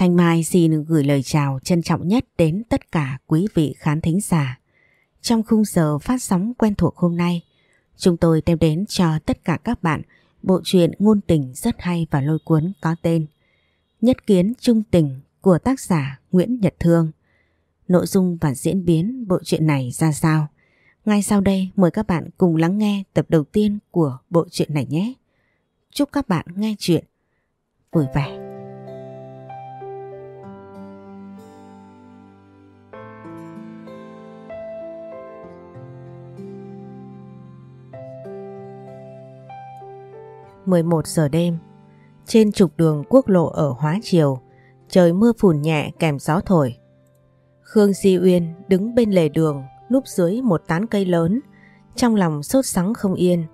Thanh Mai xin gửi lời chào trân trọng nhất đến tất cả quý vị khán thính giả. Trong khung giờ phát sóng quen thuộc hôm nay, chúng tôi đem đến cho tất cả các bạn bộ truyện ngôn tình rất hay và lôi cuốn có tên Nhất kiến trung tình của tác giả Nguyễn Nhật Thương. Nội dung và diễn biến bộ truyện này ra sao? Ngay sau đây mời các bạn cùng lắng nghe tập đầu tiên của bộ truyện này nhé. Chúc các bạn nghe chuyện vui vẻ. Mười một giờ đêm, trên trục đường quốc lộ ở Hóa Triều, trời mưa phùn nhẹ kèm gió thổi. Khương Di Uyên đứng bên lề đường núp dưới một tán cây lớn, trong lòng sốt sắng không yên,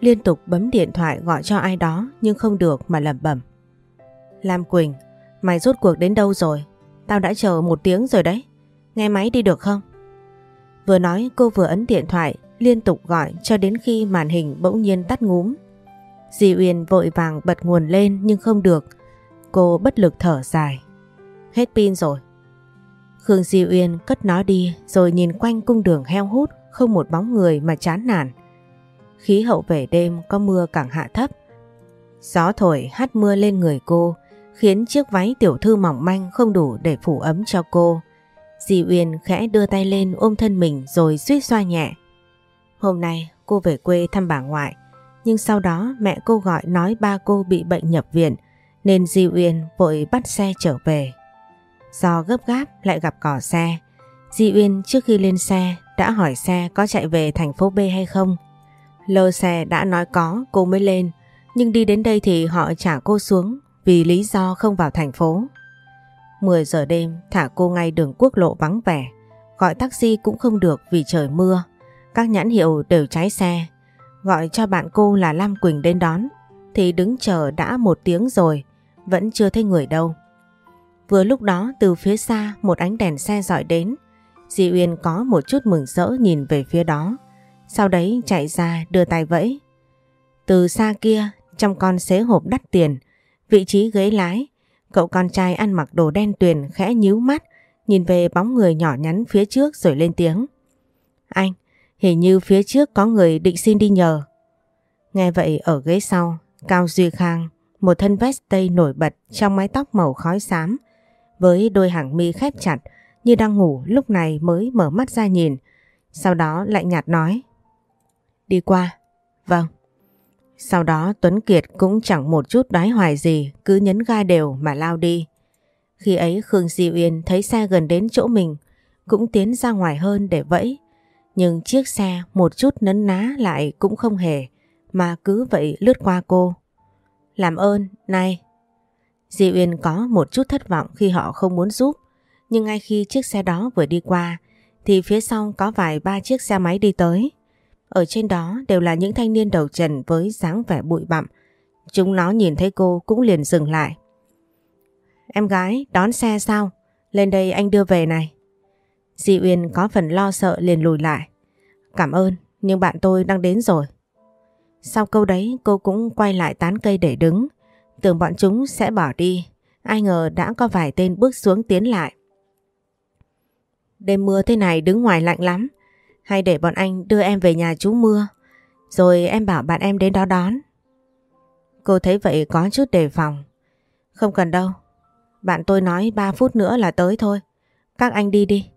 liên tục bấm điện thoại gọi cho ai đó nhưng không được mà lẩm bẩm. Lam Quỳnh, mày rốt cuộc đến đâu rồi? Tao đã chờ một tiếng rồi đấy, nghe máy đi được không? Vừa nói cô vừa ấn điện thoại liên tục gọi cho đến khi màn hình bỗng nhiên tắt ngúm. Di Uyên vội vàng bật nguồn lên nhưng không được, cô bất lực thở dài. Hết pin rồi. Khương Di Uyên cất nó đi rồi nhìn quanh cung đường heo hút không một bóng người mà chán nản. Khí hậu về đêm có mưa càng hạ thấp. Gió thổi hắt mưa lên người cô khiến chiếc váy tiểu thư mỏng manh không đủ để phủ ấm cho cô. Di Uyên khẽ đưa tay lên ôm thân mình rồi suýt xoa nhẹ. Hôm nay cô về quê thăm bà ngoại nhưng sau đó mẹ cô gọi nói ba cô bị bệnh nhập viện nên Di Uyên vội bắt xe trở về. Do gấp gáp lại gặp cỏ xe, Di Uyên trước khi lên xe đã hỏi xe có chạy về thành phố B hay không. Lơ xe đã nói có cô mới lên nhưng đi đến đây thì họ trả cô xuống vì lý do không vào thành phố. 10 giờ đêm thả cô ngay đường quốc lộ vắng vẻ, gọi taxi cũng không được vì trời mưa. Các nhãn hiệu đều cháy xe, gọi cho bạn cô là Lam Quỳnh đến đón thì đứng chờ đã một tiếng rồi, vẫn chưa thấy người đâu. Vừa lúc đó từ phía xa một ánh đèn xe dọi đến, Di Uyên có một chút mừng rỡ nhìn về phía đó, sau đấy chạy ra đưa tay vẫy. Từ xa kia, trong con xế hộp đắt tiền, vị trí ghế lái, cậu con trai ăn mặc đồ đen tuyền khẽ nhíu mắt, nhìn về bóng người nhỏ nhắn phía trước rồi lên tiếng. Anh, hình như phía trước có người định xin đi nhờ. Nghe vậy ở ghế sau, Cao Duy Khang, một thân vest tây nổi bật trong mái tóc màu khói xám, với đôi hàng mi khép chặt như đang ngủ lúc này mới mở mắt ra nhìn. Sau đó lại nhạt nói. Đi qua. Vâng. Sau đó Tuấn Kiệt cũng chẳng một chút đoái hoài gì cứ nhấn ga đều mà lao đi. Khi ấy Khương Di Uyên thấy xe gần đến chỗ mình cũng tiến ra ngoài hơn để vẫy. Nhưng chiếc xe một chút nấn ná lại cũng không hề mà cứ vậy lướt qua cô. Làm ơn, này. Di Uyên có một chút thất vọng khi họ không muốn giúp nhưng ngay khi chiếc xe đó vừa đi qua thì phía sau có vài ba chiếc xe máy đi tới. Ở trên đó đều là những thanh niên đầu trần với dáng vẻ bụi bặm. Chúng nó nhìn thấy cô cũng liền dừng lại. Em gái, đón xe sao? Lên đây anh đưa về này. Di Uyên có phần lo sợ liền lùi lại. Cảm ơn, nhưng bạn tôi đang đến rồi. Sau câu đấy cô cũng quay lại tán cây để đứng. Tưởng bọn chúng sẽ bỏ đi. Ai ngờ đã có vài tên bước xuống tiến lại. Đêm mưa thế này đứng ngoài lạnh lắm. Hay để bọn anh đưa em về nhà chú mưa. Rồi em bảo bạn em đến đó đón. Cô thấy vậy có chút đề phòng. Không cần đâu. Bạn tôi nói 3 phút nữa là tới thôi. Các anh đi đi.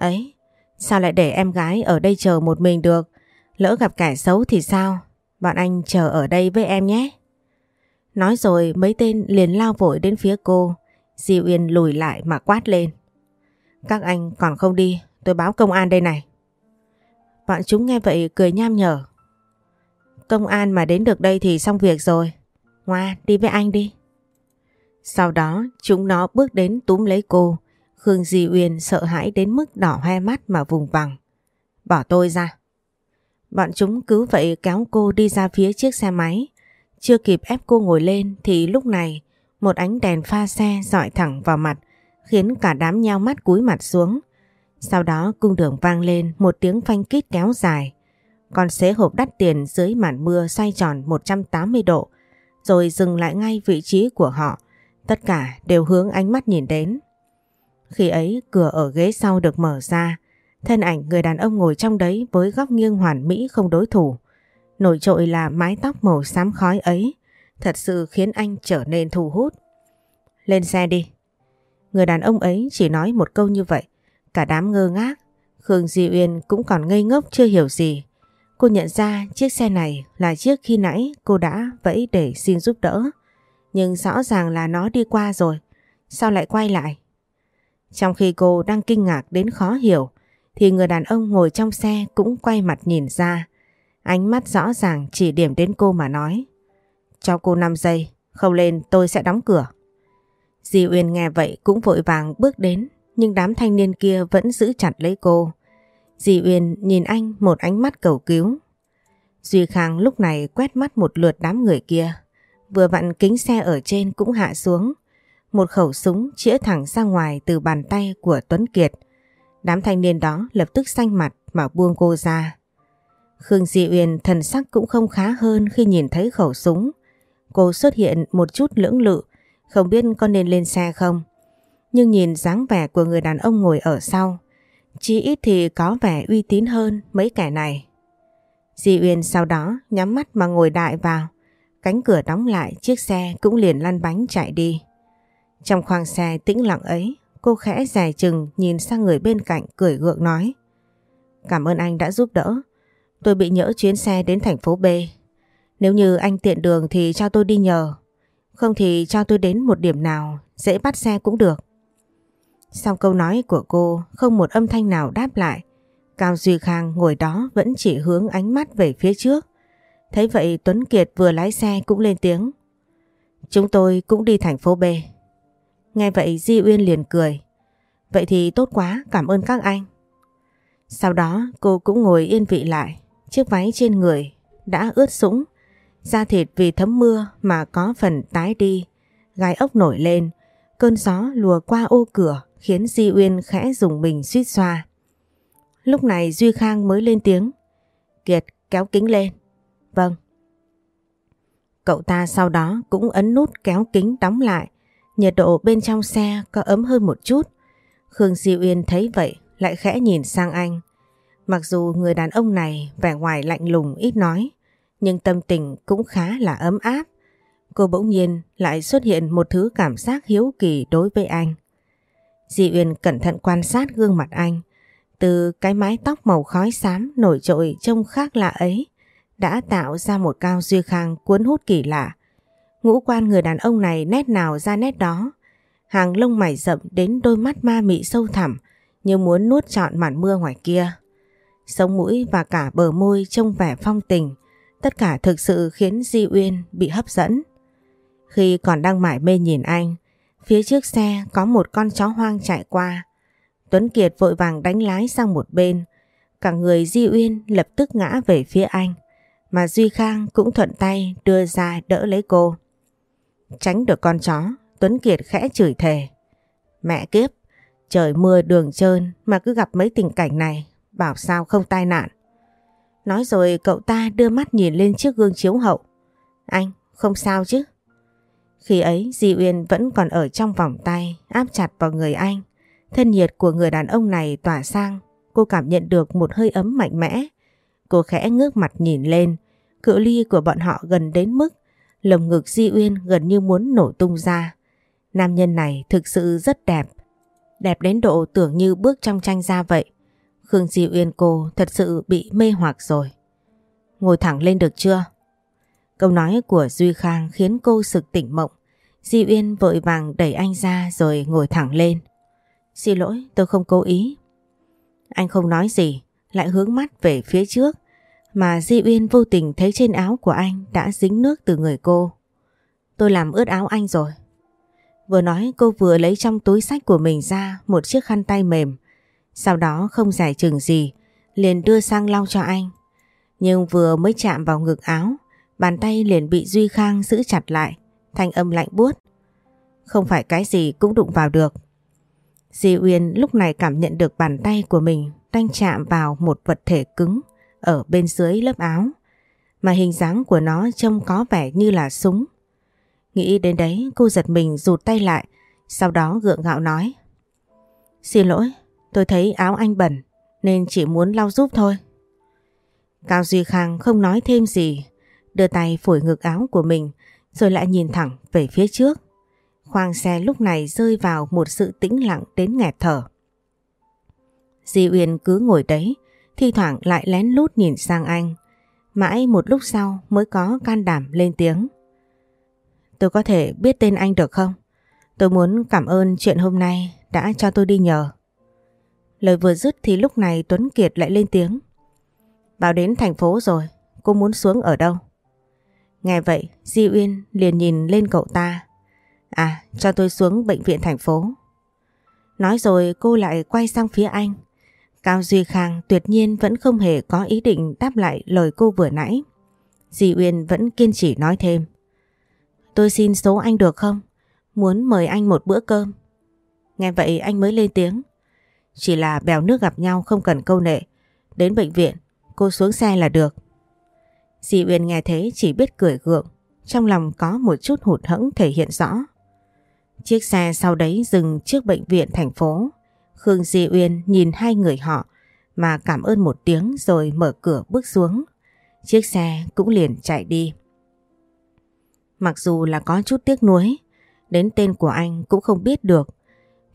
Ấy, sao lại để em gái ở đây chờ một mình được? Lỡ gặp kẻ xấu thì sao? Bạn anh chờ ở đây với em nhé. Nói rồi mấy tên liền lao vội đến phía cô. Di Uyên lùi lại mà quát lên. Các anh còn không đi, tôi báo công an đây này. Bọn chúng nghe vậy cười nham nhở. Công an mà đến được đây thì xong việc rồi. Ngoa, đi với anh đi. Sau đó chúng nó bước đến túm lấy cô. Khương Di Uyên sợ hãi đến mức đỏ hoe mắt mà vùng vằng. Bỏ tôi ra. Bọn chúng cứ vậy kéo cô đi ra phía chiếc xe máy. Chưa kịp ép cô ngồi lên thì lúc này, một ánh đèn pha xe dọi thẳng vào mặt, khiến cả đám nhao mắt cúi mặt xuống. Sau đó cung đường vang lên một tiếng phanh kít kéo dài. Con xế hộp đắt tiền dưới màn mưa xoay tròn 180 độ, rồi dừng lại ngay vị trí của họ Tất cả đều hướng ánh mắt nhìn đến. Khi ấy cửa ở ghế sau được mở ra, thân ảnh người đàn ông ngồi trong đấy với góc nghiêng hoàn mỹ không đối thủ. Nổi trội là mái tóc màu xám khói ấy, thật sự khiến anh trở nên thu hút. Lên xe đi. Người đàn ông ấy chỉ nói một câu như vậy, cả đám ngơ ngác. Khương Di Uyên cũng còn ngây ngốc chưa hiểu gì. Cô nhận ra chiếc xe này là chiếc khi nãy cô đã vẫy để xin giúp đỡ. Nhưng rõ ràng là nó đi qua rồi. Sao lại quay lại? Trong khi cô đang kinh ngạc đến khó hiểu thì người đàn ông ngồi trong xe cũng quay mặt nhìn ra. Ánh mắt rõ ràng chỉ điểm đến cô mà nói. Cho cô 5 giây, không lên tôi sẽ đóng cửa. Di Uyên nghe vậy cũng vội vàng bước đến nhưng đám thanh niên kia vẫn giữ chặt lấy cô. Di Uyên nhìn anh một ánh mắt cầu cứu. Duy Khang lúc này quét mắt một lượt đám người kia. Vừa vặn kính xe ở trên cũng hạ xuống. Một khẩu súng chĩa thẳng ra ngoài từ bàn tay của Tuấn Kiệt. Đám thanh niên đó lập tức xanh mặt mà buông cô ra. Khương Di Uyên thần sắc cũng không khá hơn khi nhìn thấy khẩu súng. Cô xuất hiện một chút lưỡng lự, không biết có nên lên xe không. Nhưng nhìn dáng vẻ của người đàn ông ngồi ở sau, chí ít thì có vẻ uy tín hơn mấy kẻ này. Di Uyên sau đó nhắm mắt mà ngồi đại vào. Cánh cửa đóng lại chiếc xe cũng liền lăn bánh chạy đi. Trong khoang xe tĩnh lặng ấy, cô khẽ dài chừng nhìn sang người bên cạnh cười gượng nói. Cảm ơn anh đã giúp đỡ. Tôi bị nhỡ chuyến xe đến thành phố B. Nếu như anh tiện đường thì cho tôi đi nhờ. Không thì cho tôi đến một điểm nào, dễ bắt xe cũng được. Sau câu nói của cô không một âm thanh nào đáp lại. Cao Duy Khang ngồi đó vẫn chỉ hướng ánh mắt về phía trước. Thấy vậy Tuấn Kiệt vừa lái xe cũng lên tiếng. Chúng tôi cũng đi thành phố B. Nghe vậy Di Uyên liền cười. Vậy thì tốt quá, cảm ơn các anh. Sau đó cô cũng ngồi yên vị lại. Chiếc váy trên người đã ướt sũng. Da thịt vì thấm mưa mà có phần tái đi. Gai ốc nổi lên. Cơn gió lùa qua ô cửa khiến Di Uyên khẽ dùng mình suýt xoa. Lúc này Duy Khang mới lên tiếng. Kiệt kéo kính lên. Vâng. Cậu ta sau đó cũng ấn nút kéo kính đóng lại. Nhiệt độ bên trong xe có ấm hơn một chút. Khương Di Uyên thấy vậy lại khẽ nhìn sang anh. Mặc dù người đàn ông này vẻ ngoài lạnh lùng ít nói, nhưng tâm tình cũng khá là ấm áp. Cô bỗng nhiên lại xuất hiện một thứ cảm giác hiếu kỳ đối với anh. Di Uyên cẩn thận quan sát gương mặt anh. Từ cái mái tóc màu khói xám nổi trội trông khác lạ ấy đã tạo ra một cao duy khang cuốn hút kỳ lạ. Ngũ quan người đàn ông này nét nào ra nét đó. Hàng lông mày rậm đến đôi mắt ma mị sâu thẳm như muốn nuốt trọn màn mưa ngoài kia. Sống mũi và cả bờ môi trông vẻ phong tình, tất cả thực sự khiến Di Uyên bị hấp dẫn. Khi còn đang mải mê nhìn anh, Phía trước xe có một con chó hoang chạy qua. Tuấn Kiệt vội vàng đánh lái sang một bên. Cả người Di Uyên lập tức ngã về phía anh. Mà Duy Khang cũng thuận tay đưa ra đỡ lấy cô. Tránh được con chó, Tuấn Kiệt khẽ chửi thề. Mẹ kiếp, trời mưa đường trơn mà cứ gặp mấy tình cảnh này, bảo sao không tai nạn. Nói rồi cậu ta đưa mắt nhìn lên chiếc gương chiếu hậu. Anh, không sao chứ? Khi ấy Di Uyên vẫn còn ở trong vòng tay áp chặt vào người anh. Thân nhiệt của người đàn ông này tỏa sang. Cô cảm nhận được một hơi ấm mạnh mẽ. Cô khẽ ngước mặt nhìn lên. Cự ly của bọn họ gần đến mức lồng ngực Di Uyên gần như muốn nổ tung ra. Nam nhân này thực sự rất đẹp. Đẹp đến độ tưởng như bước trong tranh ra vậy. Khương Di Uyên cô thật sự bị mê hoặc rồi. Ngồi thẳng lên được chưa? Câu nói của Duy Khang khiến cô sực tỉnh mộng. Di Uyên vội vàng đẩy anh ra rồi ngồi thẳng lên. Xin lỗi, tôi không cố ý. Anh không nói gì, lại hướng mắt về phía trước, mà Di Uyên vô tình thấy trên áo của anh đã dính nước từ người cô. Tôi làm ướt áo anh rồi. Vừa nói cô vừa lấy trong túi sách của mình ra một chiếc khăn tay mềm, sau đó không giải chừng gì, liền đưa sang lau cho anh. Nhưng vừa mới chạm vào ngực áo, bàn tay liền bị Duy Khang giữ chặt lại thanh âm lạnh buốt. Không phải cái gì cũng đụng vào được. Di Uyên lúc này cảm nhận được bàn tay của mình đang chạm vào một vật thể cứng ở bên dưới lớp áo, mà hình dáng của nó trông có vẻ như là súng. Nghĩ đến đấy cô giật mình rụt tay lại, sau đó gượng gạo nói. Xin lỗi, tôi thấy áo anh bẩn nên chỉ muốn lau giúp thôi. Cao Duy Khang không nói thêm gì, đưa tay phổi ngực áo của mình rồi lại nhìn thẳng về phía trước. Khoang xe lúc này rơi vào một sự tĩnh lặng đến nghẹt thở. Di Uyên cứ ngồi đấy, thi thoảng lại lén lút nhìn sang anh. Mãi một lúc sau mới có can đảm lên tiếng. Tôi có thể biết tên anh được không? Tôi muốn cảm ơn chuyện hôm nay đã cho tôi đi nhờ. Lời vừa dứt thì lúc này Tuấn Kiệt lại lên tiếng. Bảo đến thành phố rồi, cô muốn xuống ở đâu? Nghe vậy, Di Uyên liền nhìn lên cậu ta. À, cho tôi xuống bệnh viện thành phố. Nói rồi cô lại quay sang phía anh. Cao Duy Khang tuyệt nhiên vẫn không hề có ý định đáp lại lời cô vừa nãy. Di Uyên vẫn kiên trì nói thêm. Tôi xin số anh được không? Muốn mời anh một bữa cơm. Nghe vậy anh mới lên tiếng. Chỉ là bèo nước gặp nhau không cần câu nệ. Đến bệnh viện, cô xuống xe là được. Di Uyên nghe thế chỉ biết cười gượng. Trong lòng có một chút hụt hẫng thể hiện rõ. Chiếc xe sau đấy dừng trước bệnh viện thành phố. Khương Di Uyên nhìn hai người họ mà cảm ơn một tiếng rồi mở cửa bước xuống. Chiếc xe cũng liền chạy đi. Mặc dù là có chút tiếc nuối, đến tên của anh cũng không biết được.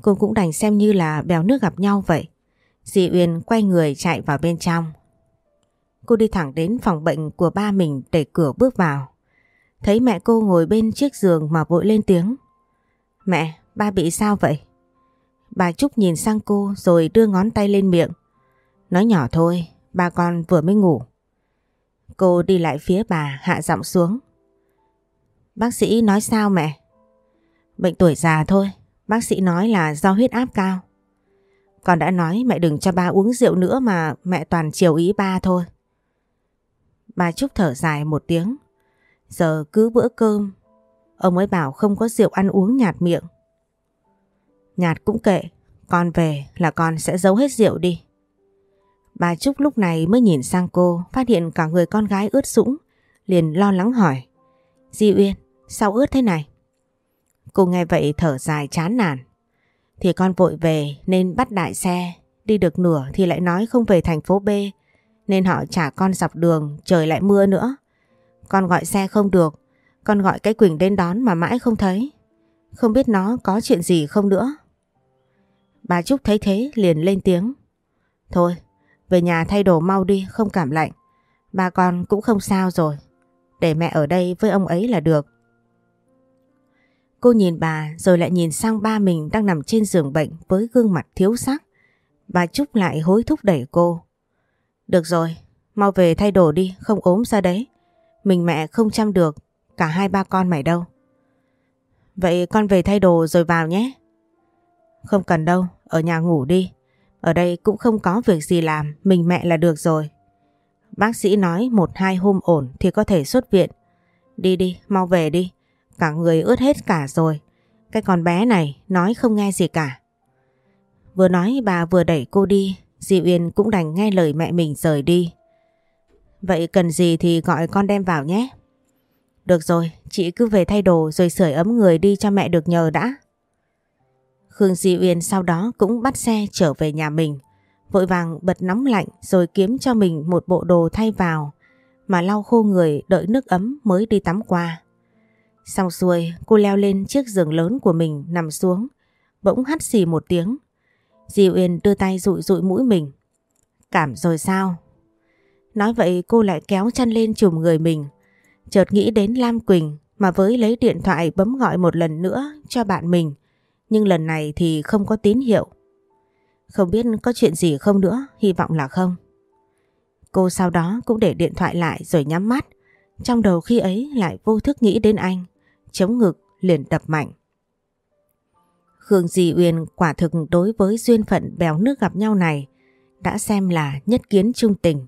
Cô cũng đành xem như là bèo nước gặp nhau vậy. Di Uyên quay người chạy vào bên trong. Cô đi thẳng đến phòng bệnh của ba mình để cửa bước vào. Thấy mẹ cô ngồi bên chiếc giường mà vội lên tiếng. Mẹ, ba bị sao vậy? Bà Trúc nhìn sang cô rồi đưa ngón tay lên miệng. Nói nhỏ thôi, bà con vừa mới ngủ. Cô đi lại phía bà hạ giọng xuống. Bác sĩ nói sao mẹ? Bệnh tuổi già thôi, bác sĩ nói là do huyết áp cao. Con đã nói mẹ đừng cho ba uống rượu nữa mà mẹ toàn chiều ý ba thôi. Bà Trúc thở dài một tiếng. Giờ cứ bữa cơm, ông ấy bảo không có rượu ăn uống nhạt miệng. Nhạt cũng kệ, con về là con sẽ giấu hết rượu đi. Bà Trúc lúc này mới nhìn sang cô, phát hiện cả người con gái ướt sũng, liền lo lắng hỏi. Di Uyên, sao ướt thế này? Cô nghe vậy thở dài chán nản. Thì con vội về nên bắt đại xe, đi được nửa thì lại nói không về thành phố B, nên họ trả con dọc đường, trời lại mưa nữa. Con gọi xe không được, con gọi cái Quỳnh đến đón mà mãi không thấy. Không biết nó có chuyện gì không nữa. Bà Trúc thấy thế liền lên tiếng. Thôi, về nhà thay đồ mau đi, không cảm lạnh. bà con cũng không sao rồi. Để mẹ ở đây với ông ấy là được. Cô nhìn bà rồi lại nhìn sang ba mình đang nằm trên giường bệnh với gương mặt thiếu sắc. Bà Trúc lại hối thúc đẩy cô. Được rồi, mau về thay đồ đi, không ốm ra đấy. Mình mẹ không chăm được, cả hai ba con mày đâu. Vậy con về thay đồ rồi vào nhé. Không cần đâu, ở nhà ngủ đi. Ở đây cũng không có việc gì làm, mình mẹ là được rồi. Bác sĩ nói một hai hôm ổn thì có thể xuất viện. Đi đi, mau về đi. Cả người ướt hết cả rồi. Cái con bé này nói không nghe gì cả. Vừa nói bà vừa đẩy cô đi, Di Uyên cũng đành nghe lời mẹ mình rời đi. Vậy cần gì thì gọi con đem vào nhé. Được rồi, chị cứ về thay đồ rồi sưởi ấm người đi cho mẹ được nhờ đã. Khương Di Uyên sau đó cũng bắt xe trở về nhà mình. Vội vàng bật nóng lạnh rồi kiếm cho mình một bộ đồ thay vào, mà lau khô người đợi nước ấm mới đi tắm qua. Xong xuôi, cô leo lên chiếc giường lớn của mình nằm xuống, bỗng hắt xì một tiếng. Di Uyên đưa tay rụi rụi mũi mình. Cảm rồi sao? Nói vậy, cô lại kéo chân lên chùm người mình. Chợt nghĩ đến Lam Quỳnh mà với lấy điện thoại bấm gọi một lần nữa cho bạn mình. Nhưng lần này thì không có tín hiệu. Không biết có chuyện gì không nữa, hy vọng là không. Cô sau đó cũng để điện thoại lại rồi nhắm mắt. Trong đầu khi ấy lại vô thức nghĩ đến anh. Chống ngực liền đập mạnh. Khương Di Uyên quả thực đối với duyên phận bèo nước gặp nhau này đã xem là nhất kiến trung tình.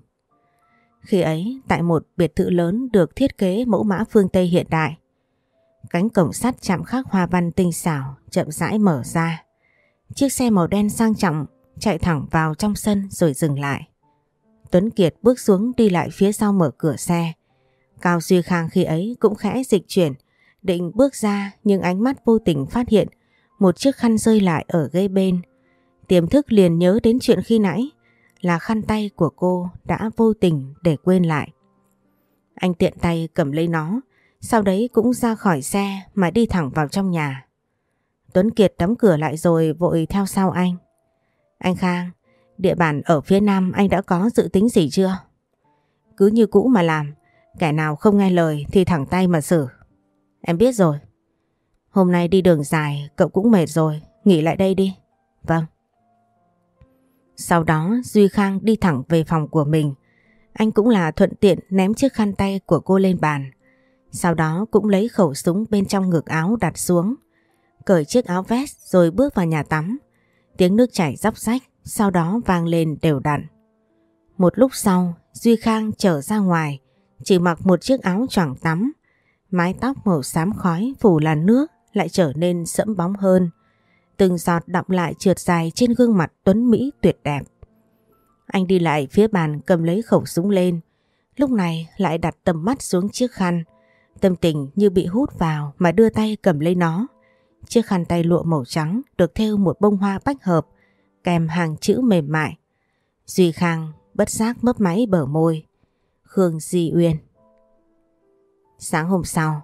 Khi ấy, tại một biệt thự lớn được thiết kế mẫu mã phương Tây hiện đại, cánh cổng sắt chạm khắc hoa văn tinh xảo chậm rãi mở ra. Chiếc xe màu đen sang trọng chạy thẳng vào trong sân rồi dừng lại. Tuấn Kiệt bước xuống đi lại phía sau mở cửa xe. Cao Duy Khang khi ấy cũng khẽ dịch chuyển định bước ra nhưng ánh mắt vô tình phát hiện một chiếc khăn rơi lại ở ghế bên. Tiềm thức liền nhớ đến chuyện khi nãy là khăn tay của cô đã vô tình để quên lại. Anh tiện tay cầm lấy nó, sau đấy cũng ra khỏi xe mà đi thẳng vào trong nhà. Tuấn Kiệt đóng cửa lại rồi vội theo sau anh. Anh Khang, địa bàn ở phía Nam anh đã có dự tính gì chưa? Cứ như cũ mà làm, kẻ nào không nghe lời thì thẳng tay mà xử. Em biết rồi. Hôm nay đi đường dài, cậu cũng mệt rồi, nghỉ lại đây đi. Vâng. Sau đó Duy Khang đi thẳng về phòng của mình. Anh cũng là thuận tiện ném chiếc khăn tay của cô lên bàn. Sau đó cũng lấy khẩu súng bên trong ngực áo đặt xuống. Cởi chiếc áo vest rồi bước vào nhà tắm. Tiếng nước chảy róc rách, sau đó vang lên đều đặn. Một lúc sau, Duy Khang trở ra ngoài, chỉ mặc một chiếc áo choàng tắm. Mái tóc màu xám khói phủ làn nước lại trở nên sẫm bóng hơn. Từng giọt đọng lại trượt dài trên gương mặt tuấn Mỹ tuyệt đẹp. Anh đi lại phía bàn cầm lấy khẩu súng lên. Lúc này lại đặt tầm mắt xuống chiếc khăn. Tâm tình như bị hút vào mà đưa tay cầm lấy nó. Chiếc khăn tay lụa màu trắng được thêu một bông hoa bách hợp kèm hàng chữ mềm mại. Duy Khang bất giác mấp máy bờ môi. Khương Di Uyên Sáng hôm sau,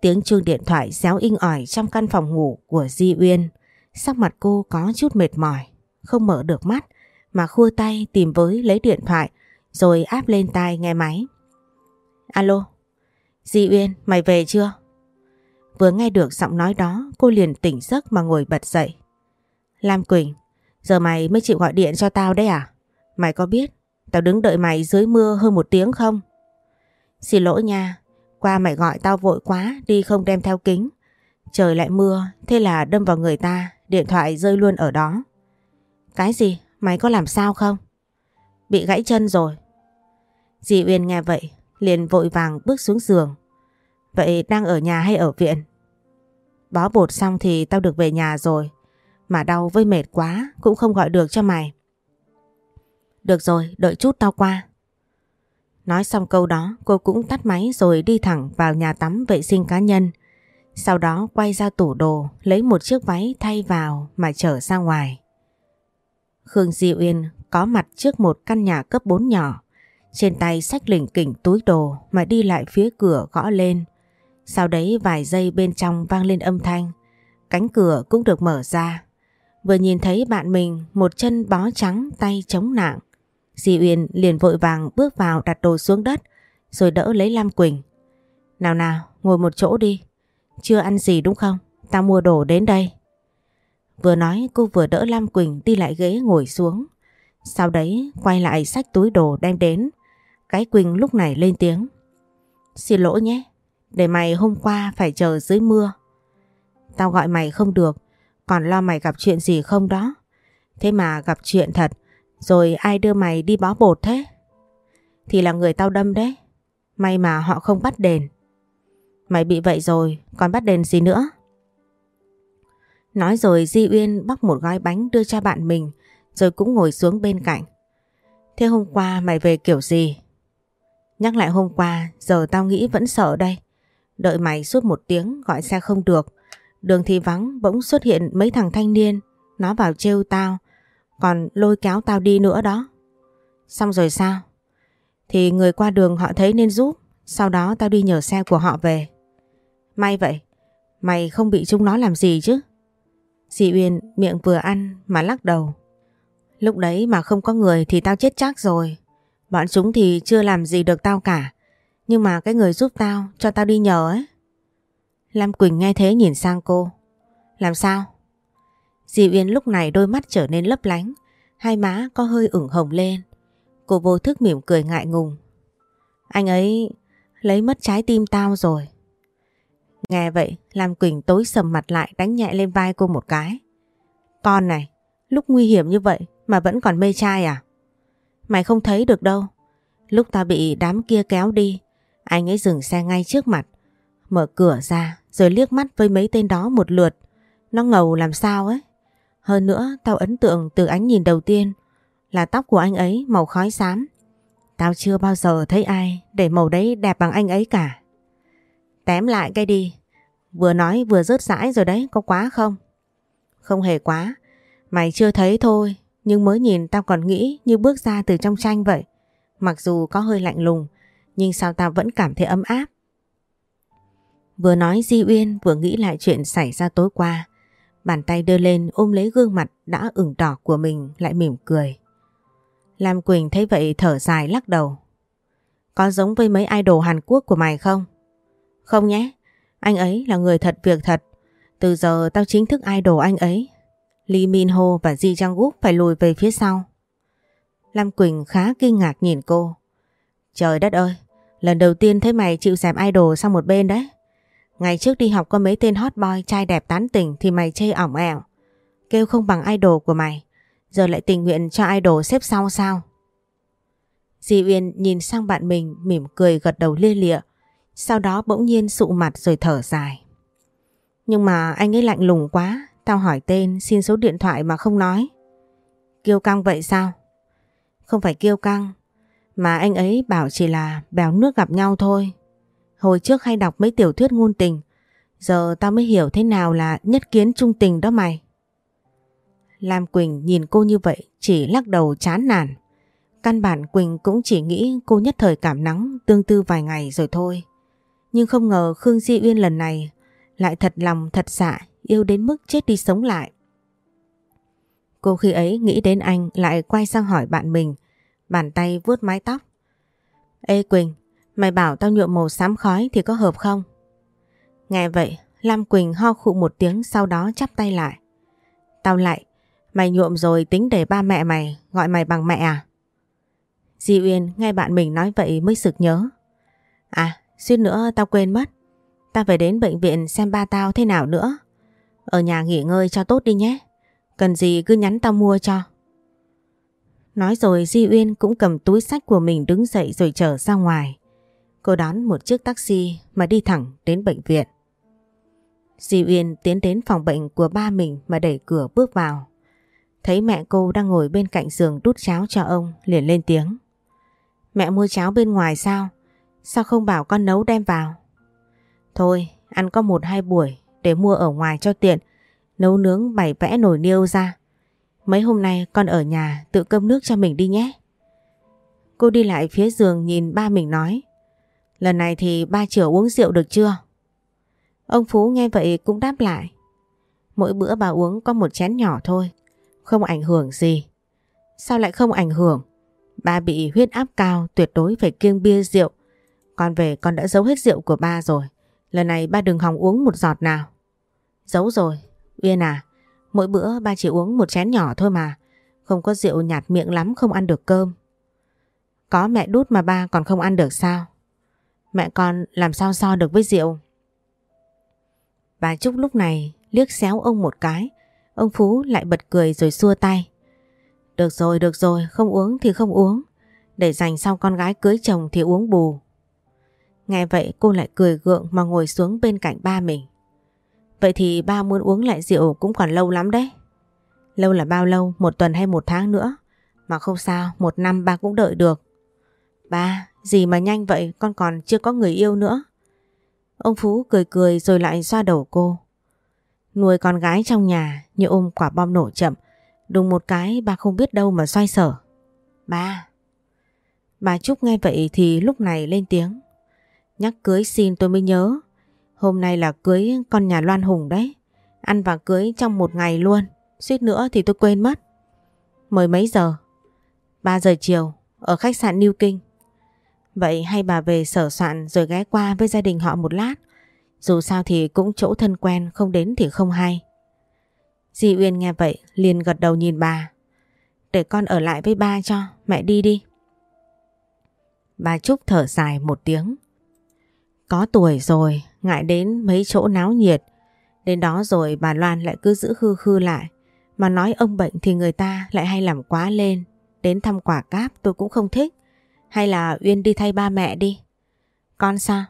tiếng chuông điện thoại réo inh ỏi trong căn phòng ngủ của Di Uyên. Sắc mặt cô có chút mệt mỏi, không mở được mắt mà khua tay tìm với lấy điện thoại rồi áp lên tai nghe máy. Alo, Di Uyên, mày về chưa? Vừa nghe được giọng nói đó, cô liền tỉnh giấc mà ngồi bật dậy. Lam Quỳnh, giờ mày mới chịu gọi điện cho tao đấy à? Mày có biết tao đứng đợi mày dưới mưa hơn một tiếng không? Xin lỗi nha, qua mày gọi tao vội quá đi không đem theo kính. Trời lại mưa, thế là đâm vào người ta, điện thoại rơi luôn ở đó. Cái gì? Mày có làm sao không? Bị gãy chân rồi. Dì Uyên nghe vậy, liền vội vàng bước xuống giường. Vậy đang ở nhà hay ở viện? Bó bột xong thì tao được về nhà rồi. Mà đau với mệt quá cũng không gọi được cho mày. Được rồi, đợi chút tao qua. Nói xong câu đó cô cũng tắt máy rồi đi thẳng vào nhà tắm vệ sinh cá nhân. Sau đó quay ra tủ đồ lấy một chiếc váy thay vào mà trở ra ngoài. Khương Di Uyên có mặt trước một căn nhà cấp 4 nhỏ. Trên tay sách lỉnh kỉnh túi đồ mà đi lại phía cửa gõ lên. Sau đấy vài giây bên trong vang lên âm thanh. Cánh cửa cũng được mở ra. Vừa nhìn thấy bạn mình một chân bó trắng tay chống nạng. Di Uyên liền vội vàng bước vào đặt đồ xuống đất rồi đỡ lấy Lam Quỳnh. Nào nào, ngồi một chỗ đi. Chưa ăn gì đúng không? Tao mua đồ đến đây. Vừa nói cô vừa đỡ Lam Quỳnh đi lại ghế ngồi xuống. Sau đấy quay lại xách túi đồ đem đến. Cái Quỳnh lúc này lên tiếng. Xin lỗi nhé, để mày hôm qua phải chờ dưới mưa. Tao gọi mày không được, còn lo mày gặp chuyện gì không đó. Thế mà gặp chuyện thật, rồi ai đưa mày đi bó bột thế? Thì là người tao đâm đấy. May mà họ không bắt đền. Mày bị vậy rồi, còn bắt đền gì nữa? Nói rồi Di Uyên bóc một gói bánh đưa cho bạn mình, rồi cũng ngồi xuống bên cạnh. Thế hôm qua mày về kiểu gì? Nhắc lại hôm qua, giờ tao nghĩ vẫn sợ đây. Đợi mày suốt một tiếng gọi xe không được. Đường thì vắng, bỗng xuất hiện mấy thằng thanh niên. Nó vào trêu tao. Còn lôi kéo tao đi nữa đó. Xong rồi sao? Thì người qua đường họ thấy nên giúp. Sau đó tao đi nhờ xe của họ về. May vậy. Mày không bị chúng nó làm gì chứ? Dì Uyên miệng vừa ăn mà lắc đầu. Lúc đấy mà không có người thì tao chết chắc rồi. Bọn chúng thì chưa làm gì được tao cả. Nhưng mà cái người giúp tao, cho tao đi nhờ ấy. Lam Quỳnh nghe thế nhìn sang cô. Làm sao? Dì Uyên lúc này đôi mắt trở nên lấp lánh, hai má có hơi ửng hồng lên. Cô vô thức mỉm cười ngại ngùng. Anh ấy lấy mất trái tim tao rồi. Nghe vậy, Lam Quỳnh tối sầm mặt lại đánh nhẹ lên vai cô một cái. Con này, lúc nguy hiểm như vậy mà vẫn còn mê trai à? Mày không thấy được đâu. Lúc ta bị đám kia kéo đi, anh ấy dừng xe ngay trước mặt. Mở cửa ra rồi liếc mắt với mấy tên đó một lượt. Nó ngầu làm sao ấy. Hơn nữa tao ấn tượng từ ánh nhìn đầu tiên là tóc của anh ấy màu khói xám. Tao chưa bao giờ thấy ai để màu đấy đẹp bằng anh ấy cả. Tém lại cái đi. Vừa nói vừa rớt rãi rồi đấy, có quá không? Không hề quá, mày chưa thấy thôi, nhưng mới nhìn tao còn nghĩ như bước ra từ trong tranh vậy. Mặc dù có hơi lạnh lùng, nhưng sao tao vẫn cảm thấy ấm áp. Vừa nói Di Uyên vừa nghĩ lại chuyện xảy ra tối qua. Bàn tay đưa lên ôm lấy gương mặt đã ửng đỏ của mình lại mỉm cười. Lam Quỳnh thấy vậy thở dài lắc đầu. Có giống với mấy idol Hàn Quốc của mày không? Không nhé, anh ấy là người thật việc thật. Từ giờ tao chính thức idol anh ấy. Lee Min Ho và Ji Chang Wook phải lùi về phía sau. Lam Quỳnh khá kinh ngạc nhìn cô. Trời đất ơi, lần đầu tiên thấy mày chịu dẹp idol sang một bên đấy. Ngày trước đi học có mấy tên hot boy trai đẹp tán tỉnh thì mày chê ỏng ẻo. Kêu không bằng idol của mày. Giờ lại tình nguyện cho idol xếp sau sao? Di Uyên nhìn sang bạn mình, mỉm cười gật đầu lia lịa. Sau đó bỗng nhiên sụ mặt rồi thở dài. Nhưng mà anh ấy lạnh lùng quá. Tao hỏi tên, xin số điện thoại mà không nói. Kiêu căng vậy sao? Không phải kiêu căng. Mà anh ấy bảo chỉ là bèo nước gặp nhau thôi. Hồi trước hay đọc mấy tiểu thuyết ngôn tình. Giờ tao mới hiểu thế nào là nhất kiến trung tình đó mày. Lam Quỳnh nhìn cô như vậy chỉ lắc đầu chán nản. Căn bản Quỳnh cũng chỉ nghĩ cô nhất thời cảm nắng tương tư vài ngày rồi thôi. Nhưng không ngờ Khương Di Uyên lần này lại thật lòng thật dạ yêu đến mức chết đi sống lại. Cô khi ấy nghĩ đến anh lại quay sang hỏi bạn mình, bàn tay vuốt mái tóc. Ê Quỳnh, mày bảo tao nhuộm màu xám khói thì có hợp không? Nghe vậy, Lam Quỳnh ho khụ một tiếng sau đó chắp tay lại. Tao lại, mày nhuộm rồi tính để ba mẹ mày gọi mày bằng mẹ à? Di Uyên nghe bạn mình nói vậy mới sực nhớ. À, suýt nữa tao quên mất. Tao phải đến bệnh viện xem ba tao thế nào nữa. Ở nhà nghỉ ngơi cho tốt đi nhé. Cần gì cứ nhắn tao mua cho. Nói rồi Di Uyên cũng cầm túi sách của mình đứng dậy rồi trở ra ngoài. Cô đón một chiếc taxi mà đi thẳng đến bệnh viện. Di Uyên tiến đến phòng bệnh của ba mình mà đẩy cửa bước vào. Thấy mẹ cô đang ngồi bên cạnh giường đút cháo cho ông liền lên tiếng. Mẹ mua cháo bên ngoài sao? Sao không bảo con nấu đem vào? Thôi, ăn có một hai buổi để mua ở ngoài cho tiện. Nấu nướng bày vẽ nồi niêu ra. Mấy hôm nay con ở nhà tự cơm nước cho mình đi nhé. Cô đi lại phía giường nhìn ba mình nói. Lần này thì ba chữa uống rượu được chưa? Ông Phú nghe vậy cũng đáp lại. Mỗi bữa bà uống có một chén nhỏ thôi. Không ảnh hưởng gì. Sao lại không ảnh hưởng? Ba bị huyết áp cao tuyệt đối phải kiêng bia rượu. Con về con đã giấu hết rượu của ba rồi. Lần này ba đừng hòng uống một giọt nào. Giấu rồi. Uyên à, mỗi bữa ba chỉ uống một chén nhỏ thôi mà. Không có rượu nhạt miệng lắm không ăn được cơm. Có mẹ đút mà ba còn không ăn được sao? Mẹ con làm sao so được với rượu? Bà Trúc lúc này liếc xéo ông một cái. Ông Phú lại bật cười rồi xua tay. Được rồi, được rồi, không uống thì không uống. Để dành sau con gái cưới chồng thì uống bù. Nghe vậy cô lại cười gượng mà ngồi xuống bên cạnh ba mình. Vậy thì ba muốn uống lại rượu cũng còn lâu lắm đấy. Lâu là bao lâu, một tuần hay một tháng nữa. Mà không sao, một năm ba cũng đợi được. Ba, gì mà nhanh vậy, con còn chưa có người yêu nữa. Ông Phú cười cười rồi lại xoa đầu cô. Nuôi con gái trong nhà như ôm quả bom nổ chậm. Đùng một cái ba không biết đâu mà xoay sở. Ba. Bà Trúc nghe vậy thì lúc này lên tiếng. Nhắc cưới xin tôi mới nhớ. Hôm nay là cưới con nhà Loan Hùng đấy. Ăn và cưới trong một ngày luôn. Suýt nữa thì tôi quên mất. Mới mấy giờ? 3 giờ chiều ở khách sạn New King. Vậy hay bà về sở soạn rồi ghé qua với gia đình họ một lát. Dù sao thì cũng chỗ thân quen không đến thì không hay. Di Uyên nghe vậy liền gật đầu nhìn bà. Để con ở lại với ba cho, mẹ đi đi. Bà Trúc thở dài một tiếng. Có tuổi rồi, ngại đến mấy chỗ náo nhiệt. Đến đó rồi bà Loan lại cứ giữ khư khư lại. Mà nói ông bệnh thì người ta lại hay làm quá lên. Đến thăm quả cáp tôi cũng không thích. Hay là Uyên đi thay ba mẹ đi. Con sao?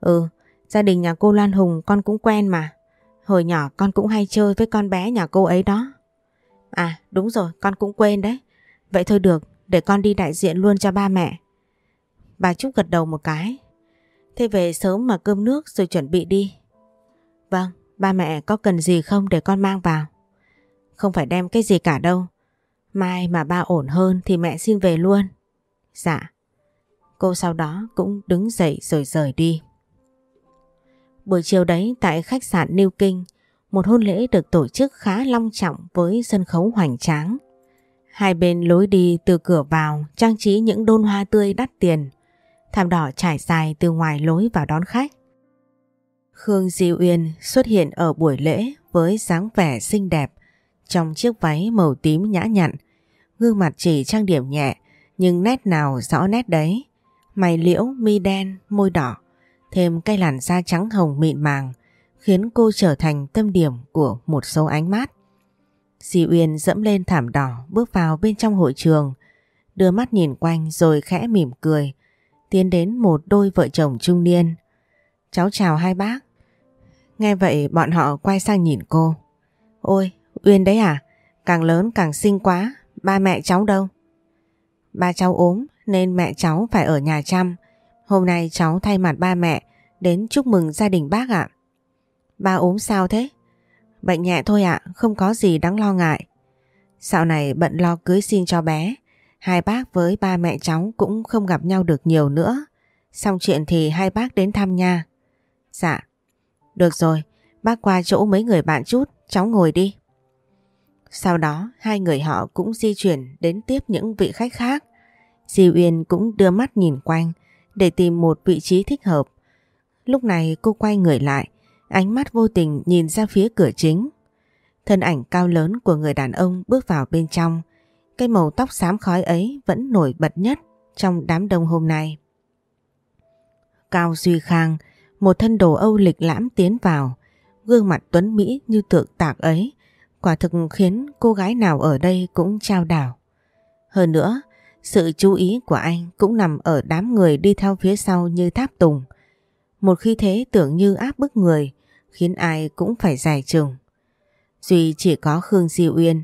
Ừ, gia đình nhà cô Loan Hùng con cũng quen mà. Hồi nhỏ con cũng hay chơi với con bé nhà cô ấy đó. À đúng rồi, con cũng quên đấy. Vậy thôi được, để con đi đại diện luôn cho ba mẹ. Bà Trúc gật đầu một cái. Thế về sớm mà cơm nước rồi chuẩn bị đi. Vâng, ba mẹ có cần gì không để con mang vào? Không phải đem cái gì cả đâu. Mai mà ba ổn hơn thì mẹ xin về luôn. Dạ. Cô sau đó cũng đứng dậy rồi rời đi. Buổi chiều đấy tại khách sạn New King, một hôn lễ được tổ chức khá long trọng với sân khấu hoành tráng. Hai bên lối đi từ cửa vào trang trí những đôn hoa tươi đắt tiền, thảm đỏ trải dài từ ngoài lối vào đón khách. Khương Di Uyên xuất hiện ở buổi lễ với dáng vẻ xinh đẹp trong chiếc váy màu tím nhã nhặn, gương mặt chỉ trang điểm nhẹ nhưng nét nào rõ nét đấy. Mày liễu, mi đen, môi đỏ, thêm cây làn da trắng hồng mịn màng khiến cô trở thành tâm điểm của một số ánh mắt. Di Uyên dẫm lên thảm đỏ bước vào bên trong hội trường, đưa mắt nhìn quanh rồi khẽ mỉm cười, tiến đến một đôi vợ chồng trung niên. Cháu chào hai bác. Nghe vậy bọn họ quay sang nhìn cô. Ôi, Uyên đấy à? Càng lớn càng xinh quá, ba mẹ cháu đâu? Ba cháu ốm nên mẹ cháu phải ở nhà chăm. Hôm nay cháu thay mặt ba mẹ đến chúc mừng gia đình bác ạ. Ba ốm sao thế? Bệnh nhẹ thôi ạ, không có gì đáng lo ngại. Dạo này bận lo cưới xin cho bé. Hai bác với ba mẹ cháu cũng không gặp nhau được nhiều nữa. Xong chuyện thì hai bác đến thăm nha. Dạ. Được rồi, bác qua chỗ mấy người bạn chút, cháu ngồi đi. Sau đó hai người họ cũng di chuyển đến tiếp những vị khách khác. Di Uyên cũng đưa mắt nhìn quanh để tìm một vị trí thích hợp. Lúc này cô quay người lại, ánh mắt vô tình nhìn ra phía cửa chính. Thân ảnh cao lớn của người đàn ông bước vào bên trong. Cái màu tóc xám khói ấy vẫn nổi bật nhất trong đám đông hôm nay. Cao Duy Khang, một thân đồ Âu lịch lãm tiến vào, gương mặt tuấn Mỹ như tượng tạc ấy, quả thực khiến cô gái nào ở đây cũng trao đảo. Hơn nữa, sự chú ý của anh cũng nằm ở đám người đi theo phía sau như tháp tùng. Một khi thế tưởng như áp bức người, khiến ai cũng phải dài chừng. Duy chỉ có Khương Di Uyên,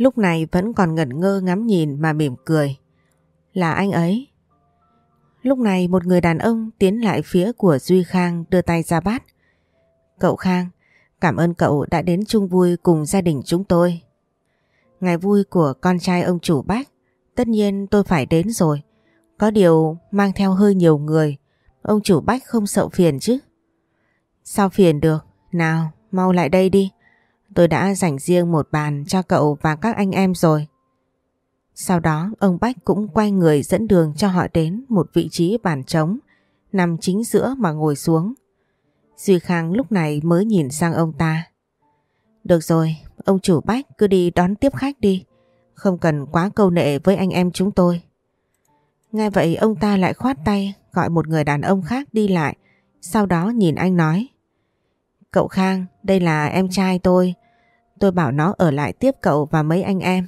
lúc này vẫn còn ngẩn ngơ ngắm nhìn mà mỉm cười. Là anh ấy. Lúc này một người đàn ông tiến lại phía của Duy Khang đưa tay ra bắt. Cậu Khang, cảm ơn cậu đã đến chung vui cùng gia đình chúng tôi. Ngày vui của con trai ông chủ Bách, tất nhiên tôi phải đến rồi. Có điều mang theo hơi nhiều người, ông chủ Bách không sợ phiền chứ. Sao phiền được? Nào, mau lại đây đi. Tôi đã dành riêng một bàn cho cậu và các anh em rồi. Sau đó ông Bách cũng quay người dẫn đường cho họ đến một vị trí bàn trống, nằm chính giữa mà ngồi xuống. Duy Khang lúc này mới nhìn sang ông ta. Được rồi, ông chủ Bách cứ đi đón tiếp khách đi, không cần quá câu nệ với anh em chúng tôi. Nghe vậy ông ta lại khoát tay gọi một người đàn ông khác đi lại, sau đó nhìn anh nói. Cậu Khang, đây là em trai tôi. Tôi bảo nó ở lại tiếp cậu và mấy anh em.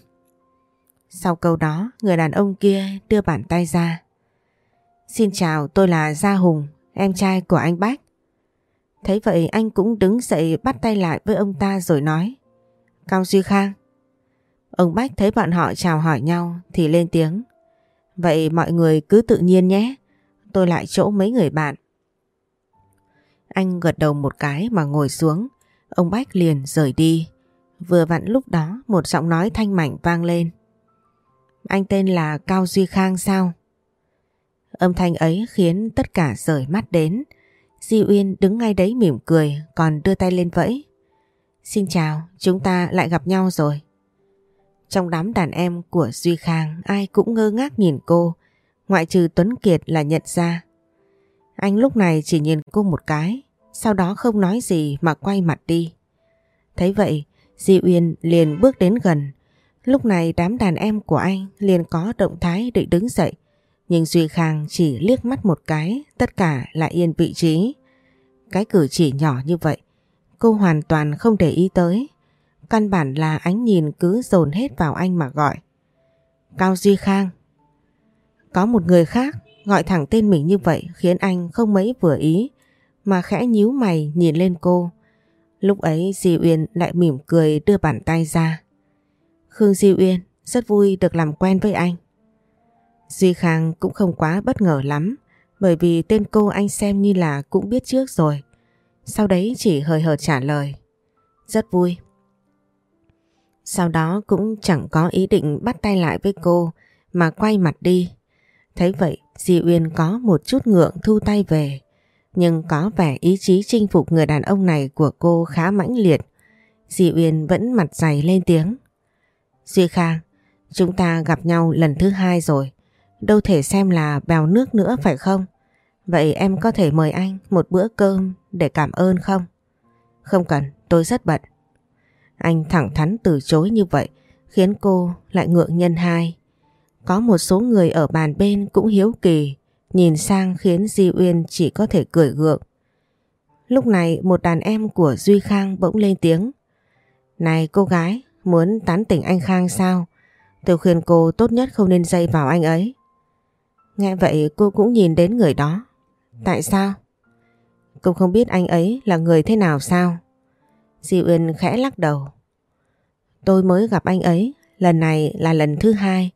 Sau câu đó, người đàn ông kia đưa bàn tay ra. Xin chào, tôi là Gia Hùng, em trai của anh Bách. Thấy vậy anh cũng đứng dậy bắt tay lại với ông ta rồi nói. Cao Duy Khang. Ông Bách thấy bọn họ chào hỏi nhau thì lên tiếng. Vậy mọi người cứ tự nhiên nhé. Tôi lại chỗ mấy người bạn. Anh gật đầu một cái mà ngồi xuống. Ông Bách liền rời đi. Vừa vặn lúc đó một giọng nói thanh mảnh vang lên. Anh tên là Cao Duy Khang sao? Âm thanh ấy khiến tất cả rời mắt đến. Di Uyên đứng ngay đấy mỉm cười còn đưa tay lên vẫy. Xin chào, chúng ta lại gặp nhau rồi. Trong đám đàn em của Duy Khang ai cũng ngơ ngác nhìn cô, ngoại trừ Tuấn Kiệt là nhận ra. Anh lúc này chỉ nhìn cô một cái, sau đó không nói gì mà quay mặt đi. Thấy vậy, Di Uyên liền bước đến gần. Lúc này đám đàn em của anh liền có động thái định đứng dậy. Nhưng Duy Khang chỉ liếc mắt một cái, tất cả lại yên vị trí. Cái cử chỉ nhỏ như vậy, cô hoàn toàn không để ý tới. Căn bản là ánh nhìn cứ dồn hết vào anh mà gọi. Cao Duy Khang. Có một người khác gọi thẳng tên mình như vậy khiến anh không mấy vừa ý, mà khẽ nhíu mày nhìn lên cô. Lúc ấy Di Uyên lại mỉm cười đưa bàn tay ra. Khương Di Uyên, rất vui được làm quen với anh. Duy Khang cũng không quá bất ngờ lắm, bởi vì tên cô anh xem như là cũng biết trước rồi. Sau đấy chỉ hơi hợt trả lời. Rất vui. Sau đó cũng chẳng có ý định bắt tay lại với cô mà quay mặt đi. Thấy vậy Di Uyên có một chút ngượng thu tay về. Nhưng có vẻ ý chí chinh phục người đàn ông này của cô khá mãnh liệt. Di Uyên vẫn mặt dày lên tiếng. Duy Khang, chúng ta gặp nhau lần thứ hai rồi. Đâu thể xem là bèo nước nữa phải không? Vậy em có thể mời anh một bữa cơm để cảm ơn không? Không cần, tôi rất bận. Anh thẳng thắn từ chối như vậy khiến cô lại ngượng nhân hai. Có một số người ở bàn bên cũng hiếu kỳ, nhìn sang khiến Di Uyên chỉ có thể cười gượng. Lúc này một đàn em của Duy Khang bỗng lên tiếng. Này cô gái, muốn tán tỉnh anh Khang sao? Tôi khuyên cô tốt nhất không nên dây vào anh ấy. Nghe vậy cô cũng nhìn đến người đó. Tại sao? Cô không biết anh ấy là người thế nào sao? Di Uyên khẽ lắc đầu. Tôi mới gặp anh ấy, lần này là lần thứ hai,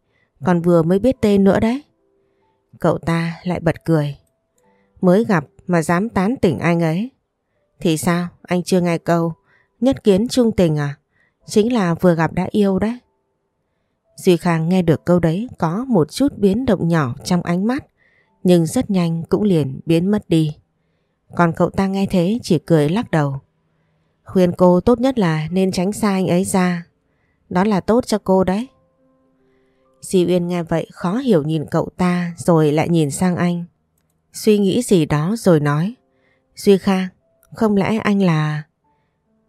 còn vừa mới biết tên nữa đấy. Cậu ta lại bật cười. Mới gặp mà dám tán tỉnh anh ấy. Thì sao, anh chưa nghe câu, nhất kiến trung tình à? Chính là vừa gặp đã yêu đấy. Duy Khang nghe được câu đấy có một chút biến động nhỏ trong ánh mắt, nhưng rất nhanh cũng liền biến mất đi. Còn cậu ta nghe thế chỉ cười lắc đầu. Khuyên cô tốt nhất là nên tránh xa anh ấy ra. Đó là tốt cho cô đấy. Di Uyên nghe vậy khó hiểu nhìn cậu ta rồi lại nhìn sang anh. Suy nghĩ gì đó rồi nói. Duy Khang, không lẽ anh là...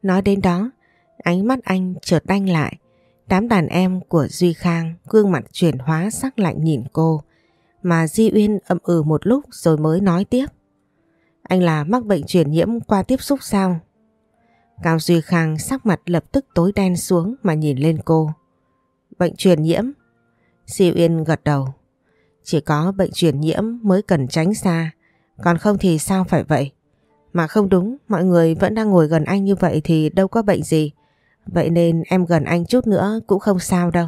Nói đến đó, ánh mắt anh chợt đanh lại. Đám đàn em của Duy Khang gương mặt chuyển hóa sắc lạnh nhìn cô. Mà Di Uyên ậm ừ một lúc rồi mới nói tiếp. Anh là mắc bệnh truyền nhiễm qua tiếp xúc sao? Cao Duy Khang sắc mặt lập tức tối đen xuống mà nhìn lên cô. Bệnh truyền nhiễm? Siêu Yên gật đầu. Chỉ có bệnh truyền nhiễm mới cần tránh xa, còn không thì sao phải vậy? Mà không đúng, mọi người vẫn đang ngồi gần anh như vậy thì đâu có bệnh gì. Vậy nên em gần anh chút nữa cũng không sao đâu.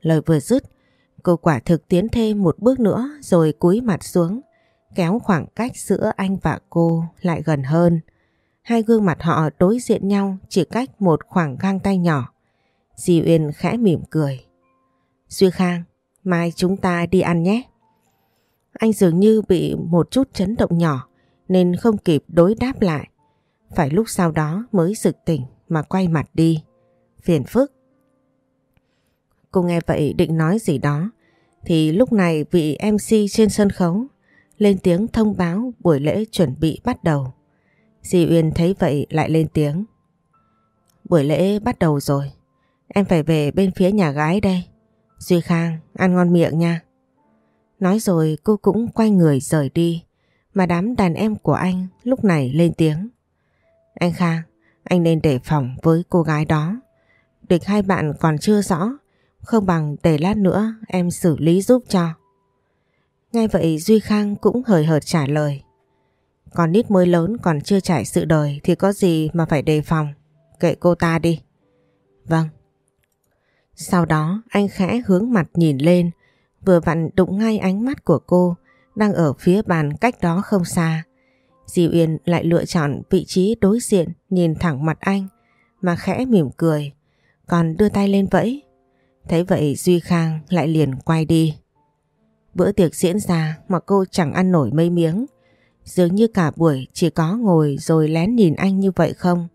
Lời vừa dứt, cô quả thực tiến thêm một bước nữa rồi cúi mặt xuống, kéo khoảng cách giữa anh và cô lại gần hơn. Hai gương mặt họ đối diện nhau chỉ cách một khoảng găng tay nhỏ. Di Uyên khẽ mỉm cười. Duy Khang, mai chúng ta đi ăn nhé. Anh dường như bị một chút chấn động nhỏ nên không kịp đối đáp lại. Phải lúc sau đó mới sực tỉnh mà quay mặt đi. Phiền phức. Cô nghe vậy định nói gì đó thì lúc này vị MC trên sân khấu lên tiếng thông báo buổi lễ chuẩn bị bắt đầu. Di Uyên thấy vậy lại lên tiếng. Buổi lễ bắt đầu rồi. Em phải về bên phía nhà gái đây. Duy Khang, ăn ngon miệng nha. Nói rồi cô cũng quay người rời đi. Mà đám đàn em của anh lúc này lên tiếng. Anh Khang, anh nên đề phòng với cô gái đó. Địch hai bạn còn chưa rõ. Không bằng để lát nữa em xử lý giúp cho. Ngay vậy Duy Khang cũng hời hợt trả lời. Còn nít mới lớn còn chưa trải sự đời thì có gì mà phải đề phòng. Kệ cô ta đi. Vâng. Sau đó anh khẽ hướng mặt nhìn lên, vừa vặn đụng ngay ánh mắt của cô đang ở phía bàn cách đó không xa. Di Uyên lại lựa chọn vị trí đối diện nhìn thẳng mặt anh mà khẽ mỉm cười, còn đưa tay lên vẫy. Thấy vậy Duy Khang lại liền quay đi. Bữa tiệc diễn ra mà cô chẳng ăn nổi mấy miếng. Dường như cả buổi chỉ có ngồi rồi lén nhìn anh như vậy không.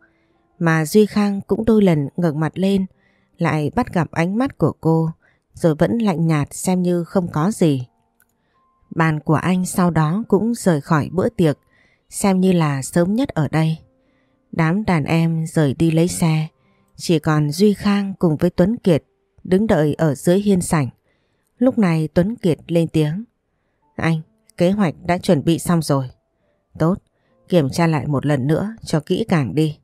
Mà Duy Khang cũng đôi lần ngẩng mặt lên lại bắt gặp ánh mắt của cô rồi vẫn lạnh nhạt xem như không có gì. Bàn của anh sau đó cũng rời khỏi bữa tiệc xem như là sớm nhất ở đây. Đám đàn em rời đi lấy xe chỉ còn Duy Khang cùng với Tuấn Kiệt đứng đợi ở dưới hiên sảnh. Lúc này Tuấn Kiệt lên tiếng. Anh, kế hoạch đã chuẩn bị xong rồi. Tốt, kiểm tra lại một lần nữa cho kỹ càng đi.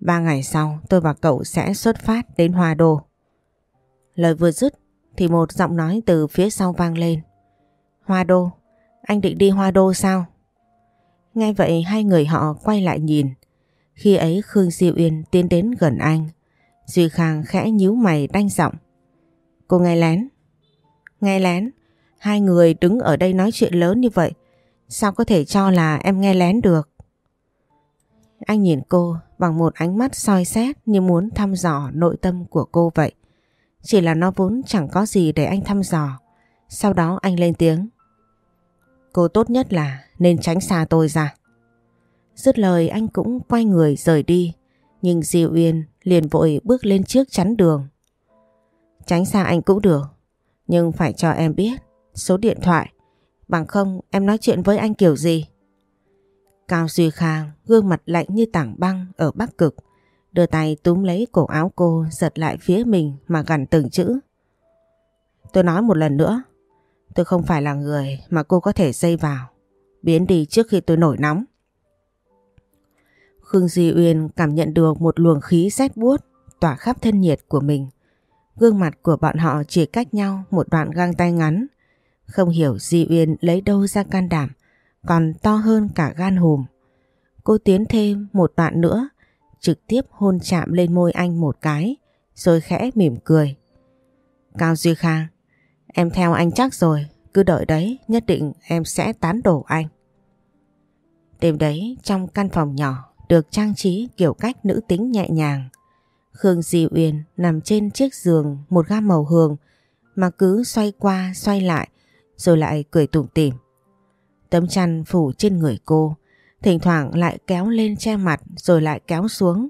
Ba ngày sau tôi và cậu sẽ xuất phát đến Hoa Đô. Lời vừa dứt thì một giọng nói từ phía sau vang lên. Hoa Đô, anh định đi Hoa Đô sao? Ngay vậy hai người họ quay lại nhìn. Khi ấy Khương Diệu Uyên tiến đến gần anh. Duy Khang khẽ nhíu mày đanh giọng. Cô nghe lén. Nghe lén? Hai người đứng ở đây nói chuyện lớn như vậy. Sao có thể cho là em nghe lén được? Anh nhìn cô bằng một ánh mắt soi xét như muốn thăm dò nội tâm của cô vậy. Chỉ là nó vốn chẳng có gì để anh thăm dò. Sau đó anh lên tiếng. Cô tốt nhất là nên tránh xa tôi ra. Dứt lời, anh cũng quay người rời đi. Nhưng Di Uyên liền vội bước lên trước chắn đường. Tránh xa anh cũng được. Nhưng phải cho em biết số điện thoại. Bằng không, em nói chuyện với anh kiểu gì? Cao Duy Khang gương mặt lạnh như tảng băng ở Bắc Cực. Đưa tay túm lấy cổ áo cô giật lại phía mình mà gằn từng chữ. Tôi nói một lần nữa. Tôi không phải là người mà cô có thể dây vào. Biến đi trước khi tôi nổi nóng. Khương Di Uyên cảm nhận được một luồng khí rét buốt tỏa khắp thân nhiệt của mình. Gương mặt của bọn họ chỉ cách nhau một đoạn găng tay ngắn. Không hiểu Di Uyên lấy đâu ra can đảm, còn to hơn cả gan hùm. Cô tiến thêm một đoạn nữa, trực tiếp hôn chạm lên môi anh một cái, rồi khẽ mỉm cười. Cao Duy Khang, em theo anh chắc rồi, cứ đợi đấy, nhất định em sẽ tán đổ anh. Đêm đấy, trong căn phòng nhỏ, được trang trí kiểu cách nữ tính nhẹ nhàng. Khương Di Uyên nằm trên chiếc giường một gam màu hường mà cứ xoay qua xoay lại rồi lại cười tủm tỉm. Tấm chăn phủ trên người cô, thỉnh thoảng lại kéo lên che mặt rồi lại kéo xuống.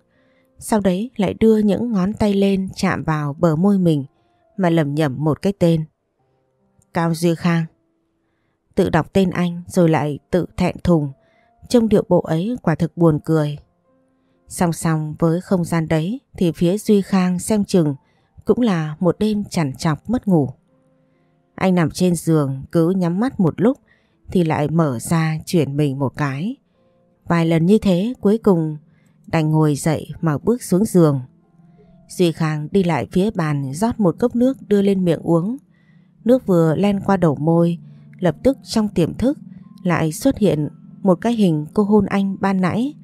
Sau đấy lại đưa những ngón tay lên chạm vào bờ môi mình mà lẩm nhẩm một cái tên. Cao Duy Khang. Tự đọc tên anh rồi lại tự thẹn thùng Trông điệu bộ ấy quả thực buồn cười. Song song với không gian đấy thì phía Duy Khang xem chừng cũng là một đêm chằn chọc mất ngủ. Anh nằm trên giường cứ nhắm mắt một lúc thì lại mở ra chuyển mình một cái. Vài lần như thế cuối cùng đành ngồi dậy mà bước xuống giường. Duy Khang đi lại phía bàn rót một cốc nước đưa lên miệng uống. Nước vừa len qua đầu môi, lập tức trong tiềm thức lại xuất hiện một cái hình cô hôn anh ban nãy.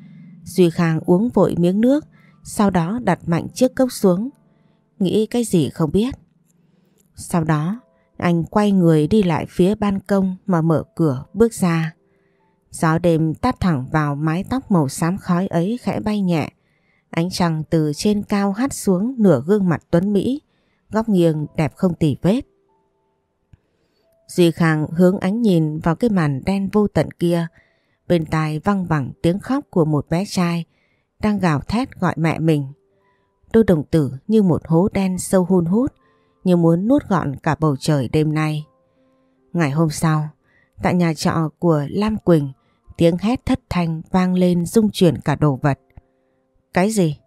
Duy Khang uống vội miếng nước, sau đó đặt mạnh chiếc cốc xuống. Nghĩ cái gì không biết. Sau đó, anh quay người đi lại phía ban công mà mở cửa bước ra. Gió đêm tát thẳng vào mái tóc màu xám khói ấy khẽ bay nhẹ. Ánh trăng từ trên cao hắt xuống nửa gương mặt tuấn Mỹ, góc nghiêng đẹp không tỉ vết. Duy Khang hướng ánh nhìn vào cái màn đen vô tận kia, Bên tai văng vẳng tiếng khóc của một bé trai đang gào thét gọi mẹ mình. Đôi đồng tử như một hố đen sâu hun hút như muốn nuốt gọn cả bầu trời đêm nay. Ngày hôm sau, tại nhà trọ của Lam Quỳnh, tiếng hét thất thanh vang lên rung chuyển cả đồ vật. Cái gì?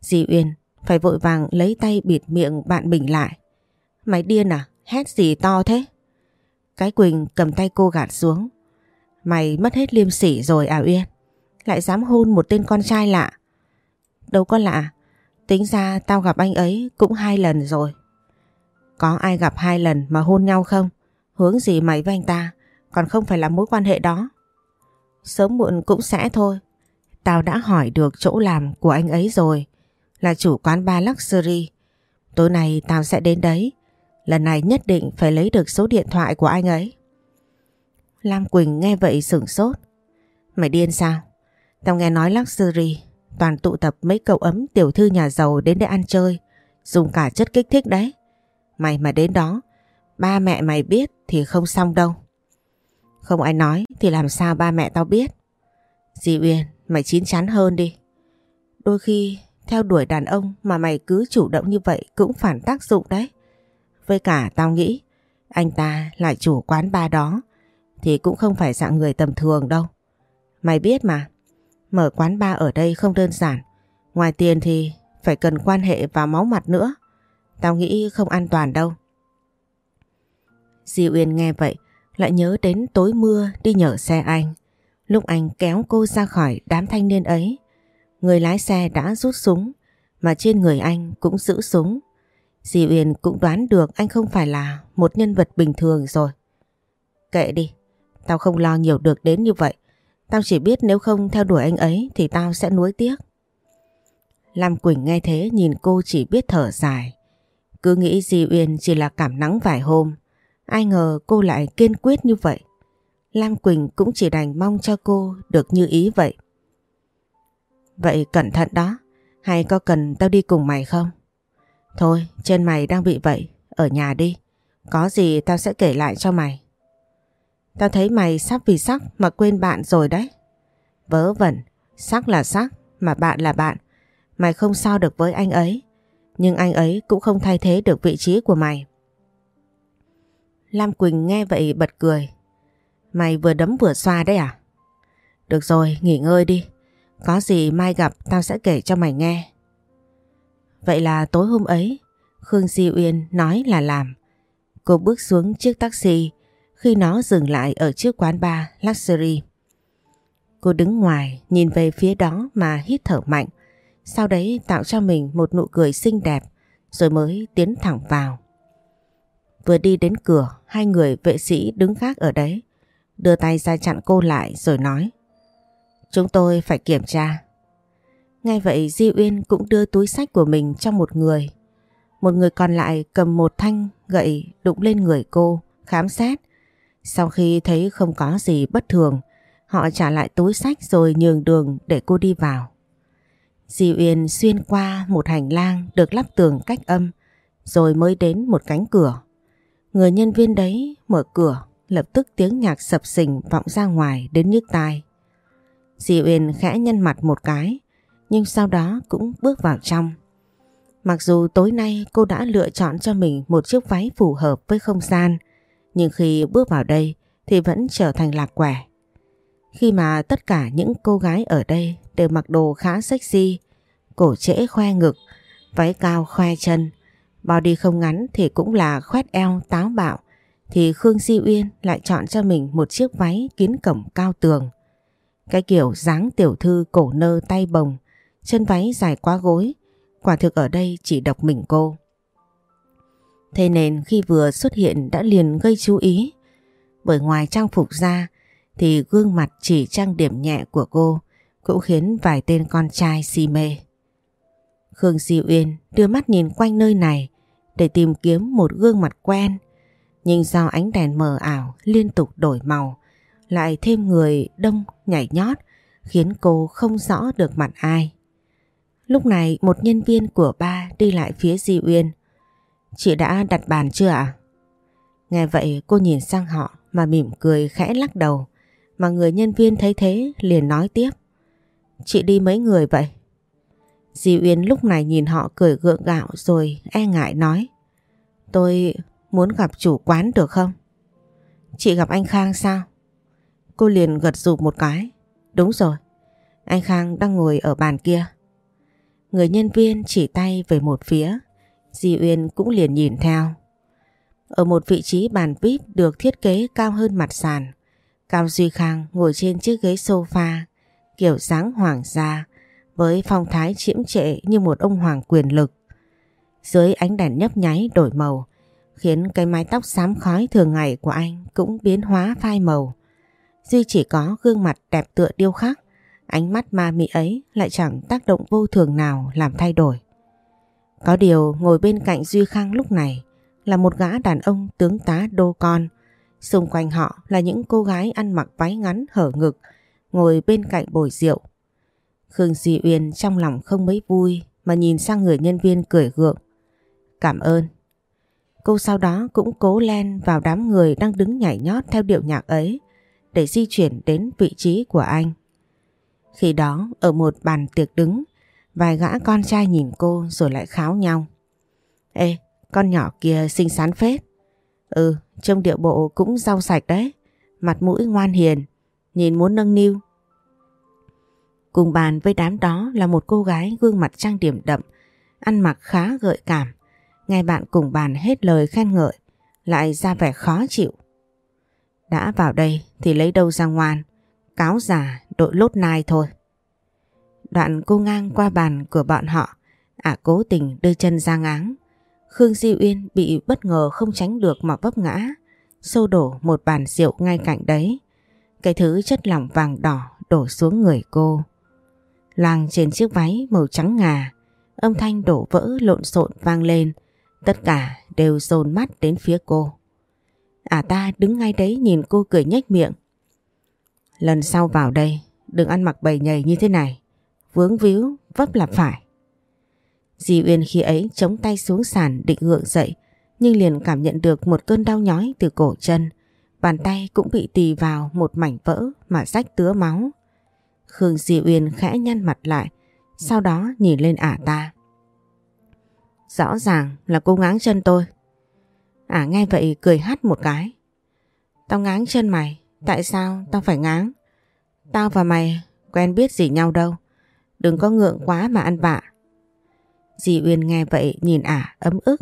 Di Uyên phải vội vàng lấy tay bịt miệng bạn mình lại. Mày điên à? Hét gì to thế? Cái Quỳnh cầm tay cô gạt xuống. Mày mất hết liêm sỉ rồi à Uyên Lại dám hôn một tên con trai lạ Đâu có lạ Tính ra tao gặp anh ấy cũng hai lần rồi có ai gặp hai lần mà hôn nhau không? Hướng gì mày với anh ta? Còn không phải là mối quan hệ đó. Sớm muộn cũng sẽ thôi. Tao đã hỏi được chỗ làm của anh ấy rồi. Là chủ quán ba Luxury. Tối nay tao sẽ đến đấy. Lần này nhất định phải lấy được số điện thoại của anh ấy. Lam Quỳnh nghe vậy sửng sốt. Mày điên sao? Tao nghe nói Luxury toàn tụ tập mấy cậu ấm tiểu thư nhà giàu đến đây ăn chơi, dùng cả chất kích thích đấy. Mày mà đến đó, ba mẹ mày biết thì không xong đâu. Không ai nói thì làm sao ba mẹ tao biết. Dì Uyên, mày chín chắn hơn đi. Đôi khi theo đuổi đàn ông mà mày cứ chủ động như vậy cũng phản tác dụng đấy. Với cả tao nghĩ anh ta là chủ quán ba đó thì cũng không phải dạng người tầm thường đâu. Mày biết mà, mở quán ba ở đây không đơn giản. Ngoài tiền thì phải cần quan hệ và máu mặt nữa. Tao nghĩ không an toàn đâu. Di Uyên nghe vậy, lại nhớ đến tối mưa đi nhờ xe anh. Lúc anh kéo cô ra khỏi đám thanh niên ấy, người lái xe đã rút súng, mà trên người anh cũng giữ súng. Di Uyên cũng đoán được anh không phải là một nhân vật bình thường rồi. Kệ đi, Tao không lo nhiều được đến như vậy. Tao chỉ biết nếu không theo đuổi anh ấy thì tao sẽ nuối tiếc. Lam Quỳnh nghe thế nhìn cô chỉ biết thở dài. Cứ nghĩ Di Uyên chỉ là cảm nắng vài hôm. Ai ngờ cô lại kiên quyết như vậy. Lam Quỳnh cũng chỉ đành mong cho cô được như ý vậy. Vậy cẩn thận đó, hay có cần tao đi cùng mày không? Thôi, trên mày đang bị vậy, ở nhà đi. Có gì tao sẽ kể lại cho mày. Tao thấy mày sắp vì sắc mà quên bạn rồi đấy. Vớ vẩn, sắc là sắc, mà bạn là bạn. Mày không sao được với anh ấy. Nhưng anh ấy cũng không thay thế được vị trí của mày. Lam Quỳnh nghe vậy bật cười. Mày vừa đấm vừa xoa đấy à? Được rồi, nghỉ ngơi đi. Có gì mai gặp tao sẽ kể cho mày nghe. Vậy là tối hôm ấy, Khương Di Uyên nói là làm. Cô bước xuống chiếc taxi khi nó dừng lại ở trước quán bar Luxury. Cô đứng ngoài nhìn về phía đó mà hít thở mạnh, sau đấy tạo cho mình một nụ cười xinh đẹp rồi mới tiến thẳng vào. Vừa đi đến cửa, hai người vệ sĩ đứng khác ở đấy, đưa tay ra chặn cô lại rồi nói Chúng tôi phải kiểm tra. Ngay vậy Di Uyên cũng đưa túi sách của mình cho một người. Một người còn lại cầm một thanh gậy đụng lên người cô, khám xét. Sau khi thấy không có gì bất thường, họ trả lại túi sách rồi nhường đường để cô đi vào. Di Uyên xuyên qua một hành lang được lắp tường cách âm, rồi mới đến một cánh cửa. Người nhân viên đấy mở cửa, lập tức tiếng nhạc sập sình vọng ra ngoài đến nhức tai. Di Uyên khẽ nhân mặt một cái, nhưng sau đó cũng bước vào trong. Mặc dù tối nay cô đã lựa chọn cho mình một chiếc váy phù hợp với không gian, nhưng khi bước vào đây thì vẫn trở thành lạc quẻ. Khi mà tất cả những cô gái ở đây đều mặc đồ khá sexy, cổ trễ khoe ngực, váy cao khoe chân, body không ngắn thì cũng là khoét eo táo bạo, thì Khương Di Uyên lại chọn cho mình một chiếc váy kín cổng cao tường. Cái kiểu dáng tiểu thư cổ nơ tay bồng, chân váy dài quá gối, quả thực ở đây chỉ độc mình cô. Thế nên khi vừa xuất hiện đã liền gây chú ý, bởi ngoài trang phục ra thì gương mặt chỉ trang điểm nhẹ của cô cũng khiến vài tên con trai si mê. Khương Di Uyên đưa mắt nhìn quanh nơi này để tìm kiếm một gương mặt quen, nhưng do ánh đèn mờ ảo liên tục đổi màu, lại thêm người đông nhảy nhót khiến cô không rõ được mặt ai. Lúc này một nhân viên của ba đi lại phía Di Uyên. Chị đã đặt bàn chưa ạ? Nghe vậy cô nhìn sang họ mà mỉm cười khẽ lắc đầu. Mà người nhân viên thấy thế liền nói tiếp. Chị đi mấy người vậy? Di Uyên lúc này nhìn họ cười gượng gạo rồi e ngại nói. Tôi muốn gặp chủ quán được không? Chị gặp anh Khang sao? Cô liền gật rụp một cái. Đúng rồi, anh Khang đang ngồi ở bàn kia. Người nhân viên chỉ tay về một phía, Di Uyên cũng liền nhìn theo. Ở một vị trí bàn VIP được thiết kế cao hơn mặt sàn, Cao Duy Khang ngồi trên chiếc ghế sofa, kiểu dáng hoàng gia, với phong thái chiếm trệ như một ông hoàng quyền lực. Dưới ánh đèn nhấp nháy đổi màu, khiến cái mái tóc xám khói thường ngày của anh cũng biến hóa phai màu. Duy chỉ có gương mặt đẹp tựa điêu khắc, ánh mắt ma mị ấy lại chẳng tác động vô thường nào làm thay đổi. Có điều ngồi bên cạnh Duy Khang lúc này là một gã đàn ông tướng tá đô con. Xung quanh họ là những cô gái ăn mặc váy ngắn hở ngực, ngồi bên cạnh bồi rượu. Khương Di Uyên trong lòng không mấy vui mà nhìn sang người nhân viên cười gượng. Cảm ơn. Cô sau đó cũng cố len vào đám người đang đứng nhảy nhót theo điệu nhạc ấy để di chuyển đến vị trí của anh. Khi đó ở một bàn tiệc đứng, vài gã con trai nhìn cô rồi lại kháo nhau. Ê, con nhỏ kia xinh xắn phết. Ừ, trông điệu bộ cũng rau sạch đấy, mặt mũi ngoan hiền, nhìn muốn nâng niu. Cùng bàn với đám đó là một cô gái gương mặt trang điểm đậm, ăn mặc khá gợi cảm. Nghe bạn cùng bàn hết lời khen ngợi, lại ra vẻ khó chịu. Đã vào đây thì lấy đâu ra ngoan, cáo giả đội lốt nai thôi. Đoạn cô ngang qua bàn của bọn họ, ả cố tình đưa chân ra ngáng. Khương Di Uyên bị bất ngờ không tránh được mà vấp ngã, xô đổ một bàn rượu ngay cạnh đấy. Cái thứ chất lỏng vàng đỏ đổ xuống người cô. Loang trên chiếc váy màu trắng ngà, âm thanh đổ vỡ lộn xộn vang lên, tất cả đều dồn mắt đến phía cô. À ta đứng ngay đấy nhìn cô cười nhếch miệng. Lần sau vào đây, đừng ăn mặc bầy nhầy như thế này. vướng víu, vấp là phải. Di Uyên khi ấy chống tay xuống sàn định gượng dậy nhưng liền cảm nhận được một cơn đau nhói từ cổ chân. Bàn tay cũng bị tì vào một mảnh vỡ mà rách tứa máu. Khương Di Uyên khẽ nhăn mặt lại, sau đó nhìn lên ả ta. Rõ ràng là cô ngáng chân tôi. Ả nghe vậy cười hắt một cái. Tao ngáng chân mày, tại sao tao phải ngáng? Tao và mày quen biết gì nhau đâu. Đừng có ngượng quá mà ăn vạ. Di Uyên nghe vậy nhìn ả ấm ức.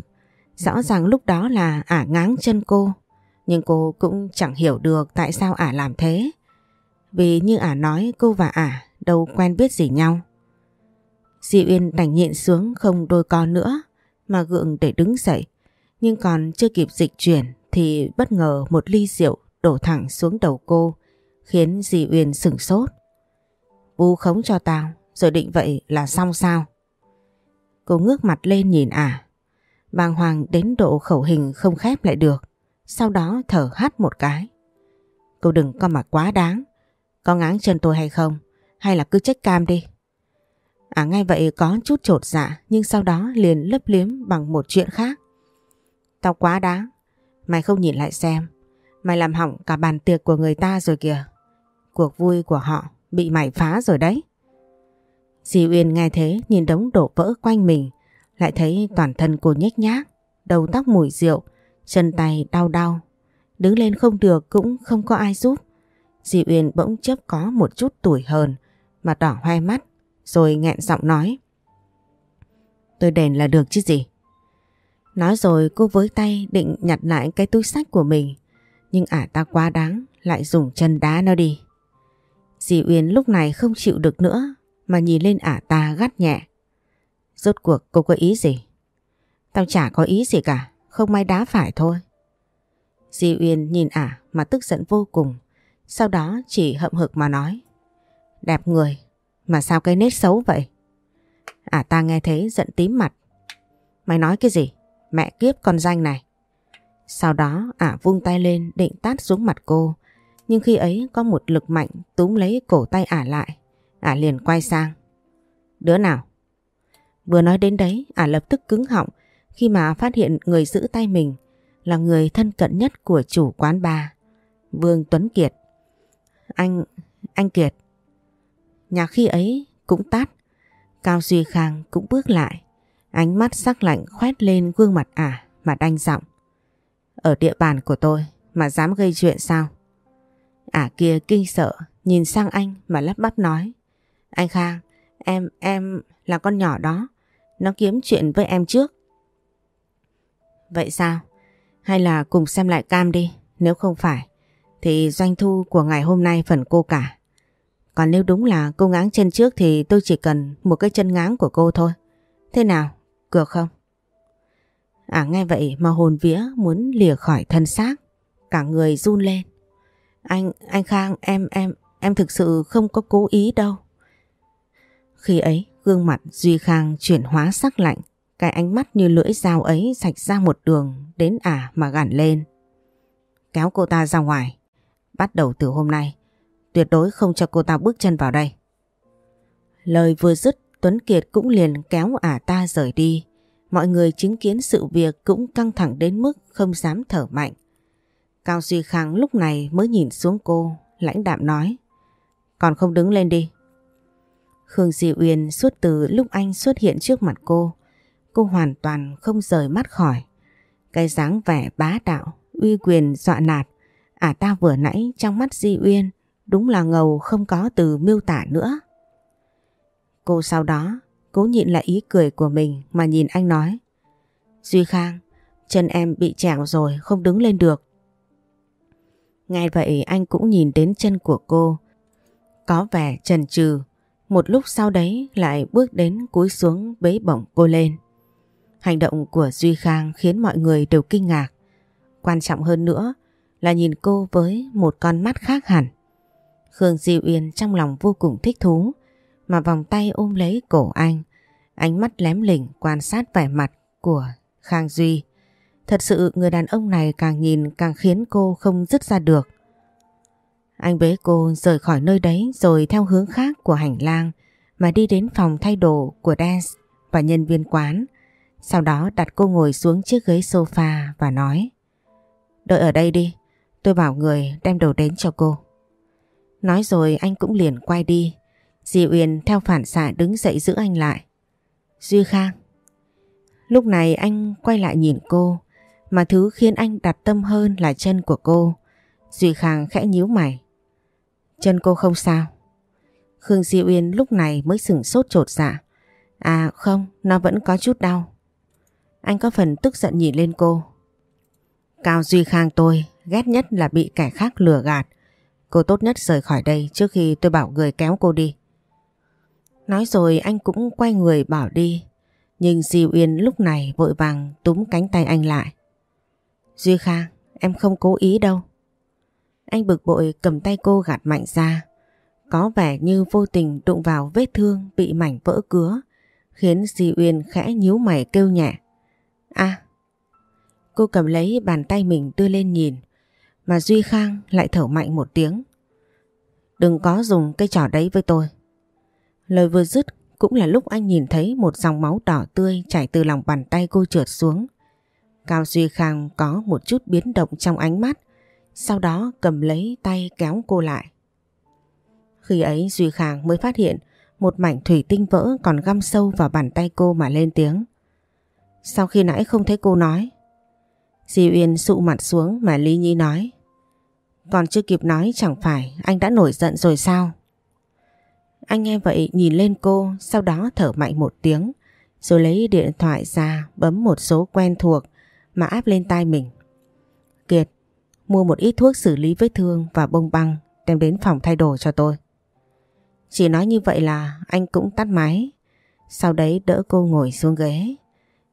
Rõ ràng lúc đó là ả ngáng chân cô. Nhưng cô cũng chẳng hiểu được tại sao ả làm thế. Vì như ả nói, cô và ả đâu quen biết gì nhau. Di Uyên đành nhịn xuống, không đôi co nữa, mà gượng để đứng dậy. Nhưng còn chưa kịp dịch chuyển thì bất ngờ một ly rượu đổ thẳng xuống đầu cô, khiến Di Uyên sửng sốt. Bu khống cho tao, rồi định vậy là xong sao? Cô ngước mặt lên nhìn ả. Bàng hoàng đến độ khẩu hình không khép lại được. Sau đó thở hắt một cái. Cô đừng có mà quá đáng. Có ngáng chân tôi hay không? Hay là cứ trách cam đi? À ngay vậy có chút trột dạ nhưng sau đó liền lấp liếm bằng một chuyện khác. Tao quá đáng. Mày không nhìn lại xem. Mày làm hỏng cả bàn tiệc của người ta rồi kìa. Cuộc vui của họ bị mày phá rồi đấy. Di Uyên nghe thế nhìn đống đổ vỡ quanh mình lại thấy toàn thân cô nhếch nhác, đầu tóc mùi rượu, chân tay đau đau. Đứng lên không được cũng không có ai giúp. Di Uyên bỗng chốc có một chút tuổi hờn mà đỏ hoe mắt rồi nghẹn giọng nói. Tôi đền là được chứ gì. Nói rồi cô với tay định nhặt lại cái túi sách của mình nhưng ả ta quá đáng lại dùng chân đá nó đi. Dì Uyên lúc này không chịu được nữa mà nhìn lên ả ta gắt nhẹ. Rốt cuộc cô có ý gì? Tao chả có ý gì cả, không may đá phải thôi. Di Uyên nhìn ả mà tức giận vô cùng, sau đó chỉ hậm hực mà nói. Đẹp người, mà sao cái nết xấu vậy? Ả ta nghe thế giận tím mặt. Mày nói cái gì? Mẹ kiếp con danh này. Sau đó ả vung tay lên định tát xuống mặt cô, nhưng khi ấy có một lực mạnh túm lấy cổ tay ả lại. Ả liền quay sang. Đứa nào? Vừa nói đến đấy, ả lập tức cứng họng khi mà phát hiện người giữ tay mình là người thân cận nhất của chủ quán bar, Vương Tuấn Kiệt. Anh, anh Kiệt. Nhà khi ấy cũng tắt, Cao Duy Khang cũng bước lại, ánh mắt sắc lạnh khoét lên gương mặt ả mà đanh giọng. Ở địa bàn của tôi mà dám gây chuyện sao? Ả kia kinh sợ, nhìn sang anh mà lắp bắp nói. Anh Khang, em, em là con nhỏ đó, nó kiếm chuyện với em trước. Vậy sao? Hay là cùng xem lại cam đi, nếu không phải thì doanh thu của ngày hôm nay phần cô cả. Còn nếu đúng là cô ngáng chân trước thì tôi chỉ cần một cái chân ngáng của cô thôi. Thế nào? Cược không? À nghe vậy mà hồn vía muốn lìa khỏi thân xác. Cả người run lên. Anh, anh Khang, em, em, em thực sự không có cố ý đâu. Khi ấy, gương mặt Duy Khang chuyển hóa sắc lạnh. Cái ánh mắt như lưỡi dao ấy sạch ra một đường đến ả mà gằn lên. Kéo cô ta ra ngoài. Bắt đầu từ hôm nay, tuyệt đối không cho cô ta bước chân vào đây. Lời vừa dứt, Tuấn Kiệt cũng liền kéo ả ta rời đi. Mọi người chứng kiến sự việc cũng căng thẳng đến mức không dám thở mạnh. Cao Duy Khang lúc này mới nhìn xuống cô, lãnh đạm nói. Còn không đứng lên đi. Khương Di Uyên suốt từ lúc anh xuất hiện trước mặt cô, cô hoàn toàn không rời mắt khỏi. Cái dáng vẻ bá đạo, uy quyền dọa nạt, à ta vừa nãy trong mắt Di Uyên đúng là ngầu không có từ miêu tả nữa. Cô sau đó cố nhịn lại ý cười của mình mà nhìn anh nói. Duy Khang, chân em bị trẹo rồi không đứng lên được. Ngay vậy anh cũng nhìn đến chân của cô. Có vẻ chần chừ một lúc sau đấy lại bước đến cúi xuống bế bổng cô lên. Hành động của Duy Khang khiến mọi người đều kinh ngạc. Quan trọng hơn nữa là nhìn cô với một con mắt khác hẳn. Khương Di Uyên trong lòng vô cùng thích thú mà vòng tay ôm lấy cổ anh. Ánh mắt lém lỉnh quan sát vẻ mặt của Khang Duy. Thật sự người đàn ông này càng nhìn càng khiến cô không dứt ra được. Anh bế cô rời khỏi nơi đấy rồi theo hướng khác của hành lang mà đi đến phòng thay đồ của Dance và nhân viên quán. Sau đó đặt cô ngồi xuống chiếc ghế sofa và nói Đợi ở đây đi, tôi bảo người đem đồ đến cho cô. Nói rồi anh cũng liền quay đi. Di Uyên theo phản xạ đứng dậy giữ anh lại. Duy Khang. Lúc này anh quay lại nhìn cô, mà thứ khiến anh đặt tâm hơn là chân của cô. Duy Khang khẽ nhíu mày. Chân cô không sao. Khương Di Uyên lúc này mới sửng sốt trột dạ. À không, nó vẫn có chút đau. Anh có phần tức giận nhìn lên cô. Cao Duy Khang tôi ghét nhất là bị kẻ khác lừa gạt. Cô tốt nhất rời khỏi đây trước khi tôi bảo người kéo cô đi. Nói rồi anh cũng quay người bảo đi. Nhưng Di Uyên lúc này vội vàng túm cánh tay anh lại. Duy Khang, em không cố ý đâu. Anh bực bội cầm tay cô gạt mạnh ra. Có vẻ như vô tình đụng vào vết thương bị mảnh vỡ cứa, khiến Di Uyên khẽ nhíu mày kêu nhẹ. À! Cô cầm lấy bàn tay mình đưa lên nhìn, mà Duy Khang lại thở mạnh một tiếng. Đừng có dùng cây trò đấy với tôi. Lời vừa dứt cũng là lúc anh nhìn thấy một dòng máu đỏ tươi chảy từ lòng bàn tay cô trượt xuống. Cao Duy Khang có một chút biến động trong ánh mắt, sau đó cầm lấy tay kéo cô lại. Khi ấy Duy Khang mới phát hiện một mảnh thủy tinh vỡ còn găm sâu vào bàn tay cô mà lên tiếng. Sau khi nãy không thấy cô nói. Di Uyên sụ mặt xuống mà Lý Nhi nói. Còn chưa kịp nói chẳng phải anh đã nổi giận rồi sao? Anh nghe vậy nhìn lên cô sau đó thở mạnh một tiếng rồi lấy điện thoại ra bấm một số quen thuộc mà áp lên tai mình. Kiệt, mua một ít thuốc xử lý vết thương và bông băng đem đến phòng thay đồ cho tôi. Chỉ nói như vậy là anh cũng tắt máy. Sau đấy đỡ cô ngồi xuống ghế.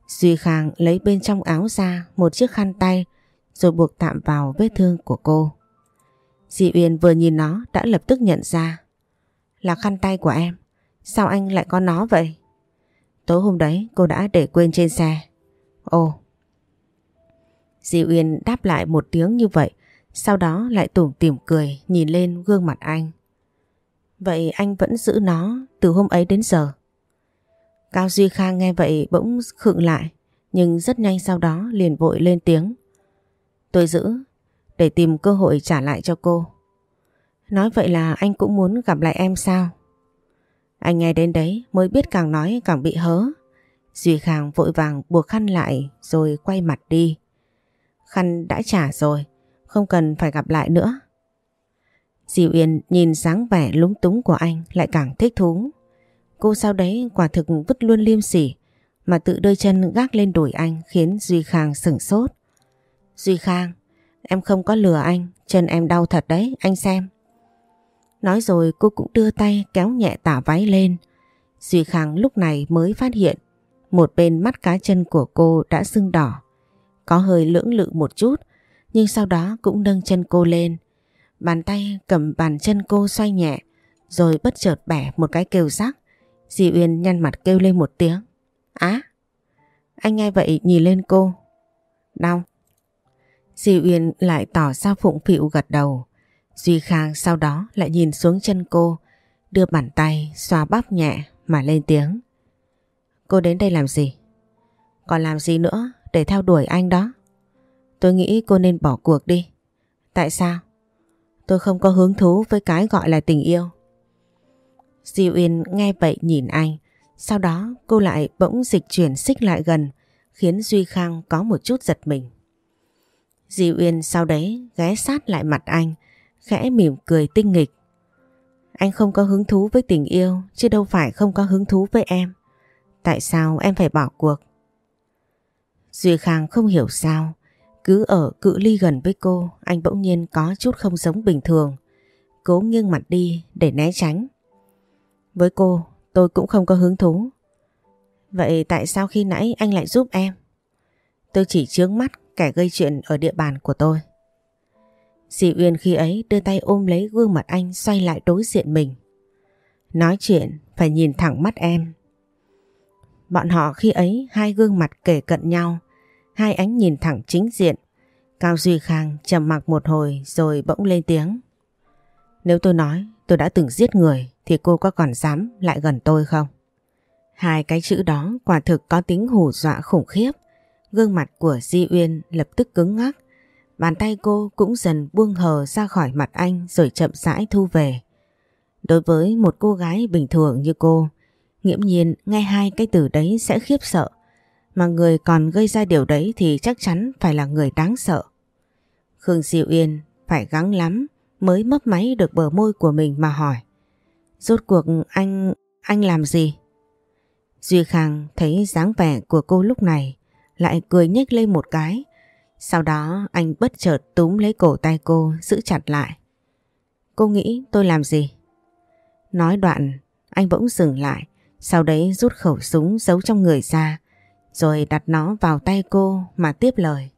Duy Khang lấy bên trong áo ra một chiếc khăn tay rồi buộc tạm vào vết thương của cô. Di Uyên vừa nhìn nó đã lập tức nhận ra. Là khăn tay của em. Sao anh lại có nó vậy? Tối hôm đấy, cô đã để quên trên xe. Ồ. Di Uyên đáp lại một tiếng như vậy. Sau đó lại tủm tỉm cười, nhìn lên gương mặt anh. Vậy anh vẫn giữ nó từ hôm ấy đến giờ. Cao Duy Khang nghe vậy bỗng khựng lại, nhưng rất nhanh sau đó liền vội lên tiếng. Tôi giữ để tìm cơ hội trả lại cho cô. Nói vậy là anh cũng muốn gặp lại em sao? Anh nghe đến đấy mới biết càng nói càng bị hớ. Duy Khang vội vàng buộc khăn lại rồi quay mặt đi. Khăn đã trả rồi, không cần phải gặp lại nữa. Diệu Yên nhìn dáng vẻ lúng túng của anh lại càng thích thú. Cô sau đấy quả thực vứt luôn liêm sỉ mà tự đôi chân gác lên đùi anh khiến Duy Khang sửng sốt. Duy Khang, em không có lừa anh, chân em đau thật đấy, anh xem. Nói rồi cô cũng đưa tay kéo nhẹ tả váy lên. Duy Khang lúc này mới phát hiện một bên mắt cá chân của cô đã sưng đỏ. Có hơi lưỡng lự một chút nhưng sau đó cũng nâng chân cô lên. Bàn tay cầm bàn chân cô xoay nhẹ rồi bất chợt bẻ một cái kêu rắc. Di Uyên nhăn mặt kêu lên một tiếng. Á! anh nghe vậy nhìn lên cô. Đau. Di Uyên lại tỏ ra phụng phịu gật đầu. Duy Khang sau đó lại nhìn xuống chân cô, đưa bàn tay xoa bắp nhẹ mà lên tiếng. Cô đến đây làm gì? Còn làm gì nữa để theo đuổi anh đó? Tôi nghĩ cô nên bỏ cuộc đi. Tại sao? Tôi không có hứng thú với cái gọi là tình yêu. Di Uyên nghe vậy nhìn anh, sau đó cô lại bỗng dịch chuyển xích lại gần, khiến Duy Khang có một chút giật mình. Di Uyên sau đấy ghé sát lại mặt anh, khẽ mỉm cười tinh nghịch. Anh không có hứng thú với tình yêu, chứ đâu phải không có hứng thú với em. Tại sao em phải bỏ cuộc? Duy Khang không hiểu sao, cứ ở cự ly gần với cô, anh bỗng nhiên có chút không giống bình thường. Cố nghiêng mặt đi để né tránh. Với cô, tôi cũng không có hứng thú. Vậy tại sao khi nãy anh lại giúp em? Tôi chỉ chướng mắt kẻ gây chuyện ở địa bàn của tôi. Dì Uyên khi ấy đưa tay ôm lấy gương mặt anh xoay lại đối diện mình. Nói chuyện phải nhìn thẳng mắt em. Bọn họ khi ấy hai gương mặt kể cận nhau, hai ánh nhìn thẳng chính diện. Cao Duy Khang trầm mặc một hồi rồi bỗng lên tiếng. Nếu tôi nói tôi đã từng giết người thì cô có còn dám lại gần tôi không? Hai cái chữ đó quả thực có tính hù dọa khủng khiếp. Gương mặt của Di Uyên lập tức cứng ngắc. Bàn tay cô cũng dần buông hờ ra khỏi mặt anh rồi chậm rãi thu về. Đối với một cô gái bình thường như cô, nghiễm nhiên nghe hai cái từ đấy sẽ khiếp sợ. Mà người còn gây ra điều đấy thì chắc chắn phải là người đáng sợ. Khương Di Uyên phải gắng lắm mới mấp máy được bờ môi của mình mà hỏi. Rốt cuộc anh... anh làm gì? Duy Khang thấy dáng vẻ của cô lúc này lại cười nhếch lên một cái. Sau đó, anh bất chợt túm lấy cổ tay cô, giữ chặt lại. Cô nghĩ, tôi làm gì? Nói đoạn, anh bỗng dừng lại, sau đấy rút khẩu súng giấu trong người ra, rồi đặt nó vào tay cô mà tiếp lời.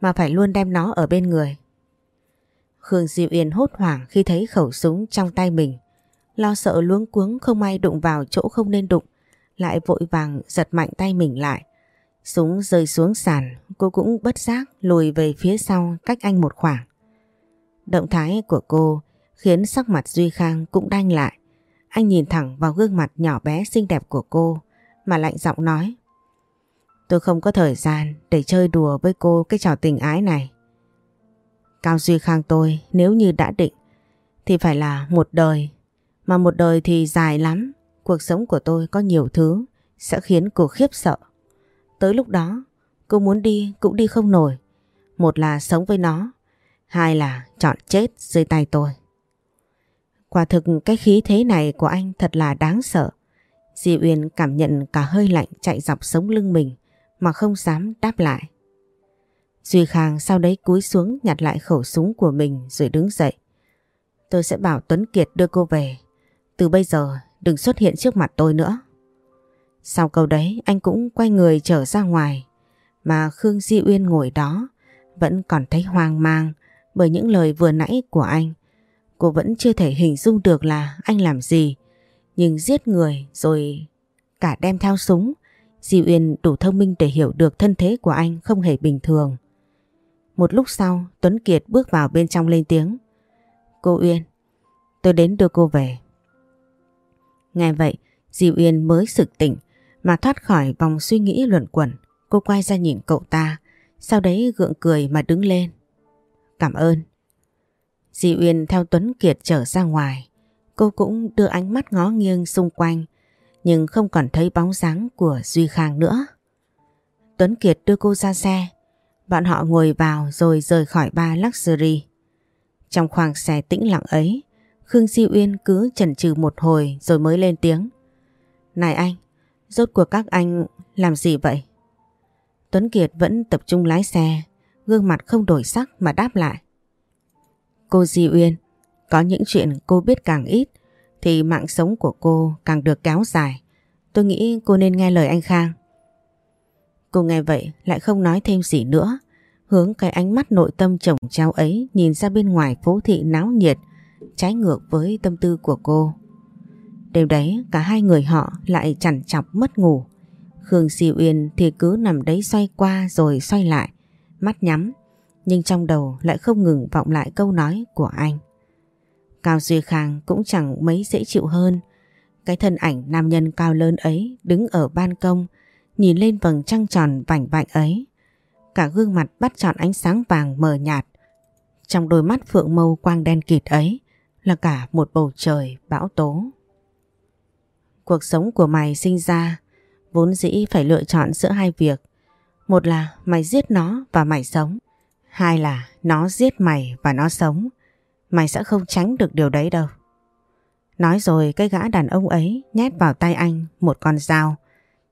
Mà phải luôn đem nó ở bên người. Khương Diệu Yên hốt hoảng khi thấy khẩu súng trong tay mình. Lo sợ luống cuống không ai đụng vào chỗ không nên đụng. Lại vội vàng giật mạnh tay mình lại. Súng rơi xuống sàn, cô cũng bất giác lùi về phía sau cách anh một khoảng. Động thái của cô khiến sắc mặt Duy Khang cũng đanh lại. Anh nhìn thẳng vào gương mặt nhỏ bé xinh đẹp của cô mà lạnh giọng nói. Tôi không có thời gian để chơi đùa với cô cái trò tình ái này. Cao Duy Khang tôi nếu như đã định thì phải là một đời. Mà một đời thì dài lắm. Cuộc sống của tôi có nhiều thứ sẽ khiến cô khiếp sợ. Tới lúc đó, cô muốn đi cũng đi không nổi. Một là sống với nó. Hai là chọn chết dưới tay tôi. Quả thực cái khí thế này của anh thật là đáng sợ. Di Uyên cảm nhận cả hơi lạnh chạy dọc sống lưng mình mà không dám đáp lại. Duy Khang sau đấy cúi xuống nhặt lại khẩu súng của mình rồi đứng dậy. Tôi sẽ bảo Tuấn Kiệt đưa cô về. Từ bây giờ đừng xuất hiện trước mặt tôi nữa. Sau câu đấy anh cũng quay người trở ra ngoài. Mà Khương Di Uyên ngồi đó vẫn còn thấy hoang mang bởi những lời vừa nãy của anh. Cô vẫn chưa thể hình dung được là anh làm gì. Nhưng giết người rồi cả đem theo súng. Di Uyên đủ thông minh để hiểu được thân thế của anh không hề bình thường. Một lúc sau Tuấn Kiệt bước vào bên trong lên tiếng. Cô Uyên, tôi đến đưa cô về. Nghe vậy, Di Uyên mới sực tỉnh mà thoát khỏi vòng suy nghĩ luẩn quẩn. Cô quay ra nhìn cậu ta, sau đấy gượng cười mà đứng lên. Cảm ơn. Di Uyên theo Tuấn Kiệt trở ra ngoài. Cô cũng đưa ánh mắt ngó nghiêng xung quanh, nhưng không còn thấy bóng dáng của Duy Khang nữa. Tuấn Kiệt đưa cô ra xe, Bọn họ ngồi vào rồi rời khỏi ba Luxury. Trong khoảng xe tĩnh lặng ấy, Khương Di Uyên cứ chần chừ một hồi rồi mới lên tiếng. Này anh, rốt cuộc các anh làm gì vậy? Tuấn Kiệt vẫn tập trung lái xe, gương mặt không đổi sắc mà đáp lại. Cô Di Uyên, có những chuyện cô biết càng ít thì mạng sống của cô càng được kéo dài. Tôi nghĩ cô nên nghe lời anh Khang. Cô nghe vậy lại không nói thêm gì nữa. Hướng cái ánh mắt nội tâm chồng trao ấy nhìn ra bên ngoài phố thị náo nhiệt, trái ngược với tâm tư của cô. Đêm đấy cả hai người họ lại chằn chọc mất ngủ. Khương Si Uyên thì cứ nằm đấy xoay qua rồi xoay lại, mắt nhắm, nhưng trong đầu lại không ngừng vọng lại câu nói của anh. Cao Duy Khang cũng chẳng mấy dễ chịu hơn. Cái thân ảnh nam nhân cao lớn ấy đứng ở ban công, nhìn lên vầng trăng tròn vảnh vạnh ấy. Cả gương mặt bắt trọn ánh sáng vàng mờ nhạt. Trong đôi mắt phượng mâu quang đen kịt ấy là cả một bầu trời bão tố. Cuộc sống của mày sinh ra vốn dĩ phải lựa chọn giữa hai việc. Một là mày giết nó và mày sống. Hai là nó giết mày và nó sống. Mày sẽ không tránh được điều đấy đâu. Nói rồi cái gã đàn ông ấy nhét vào tay anh một con dao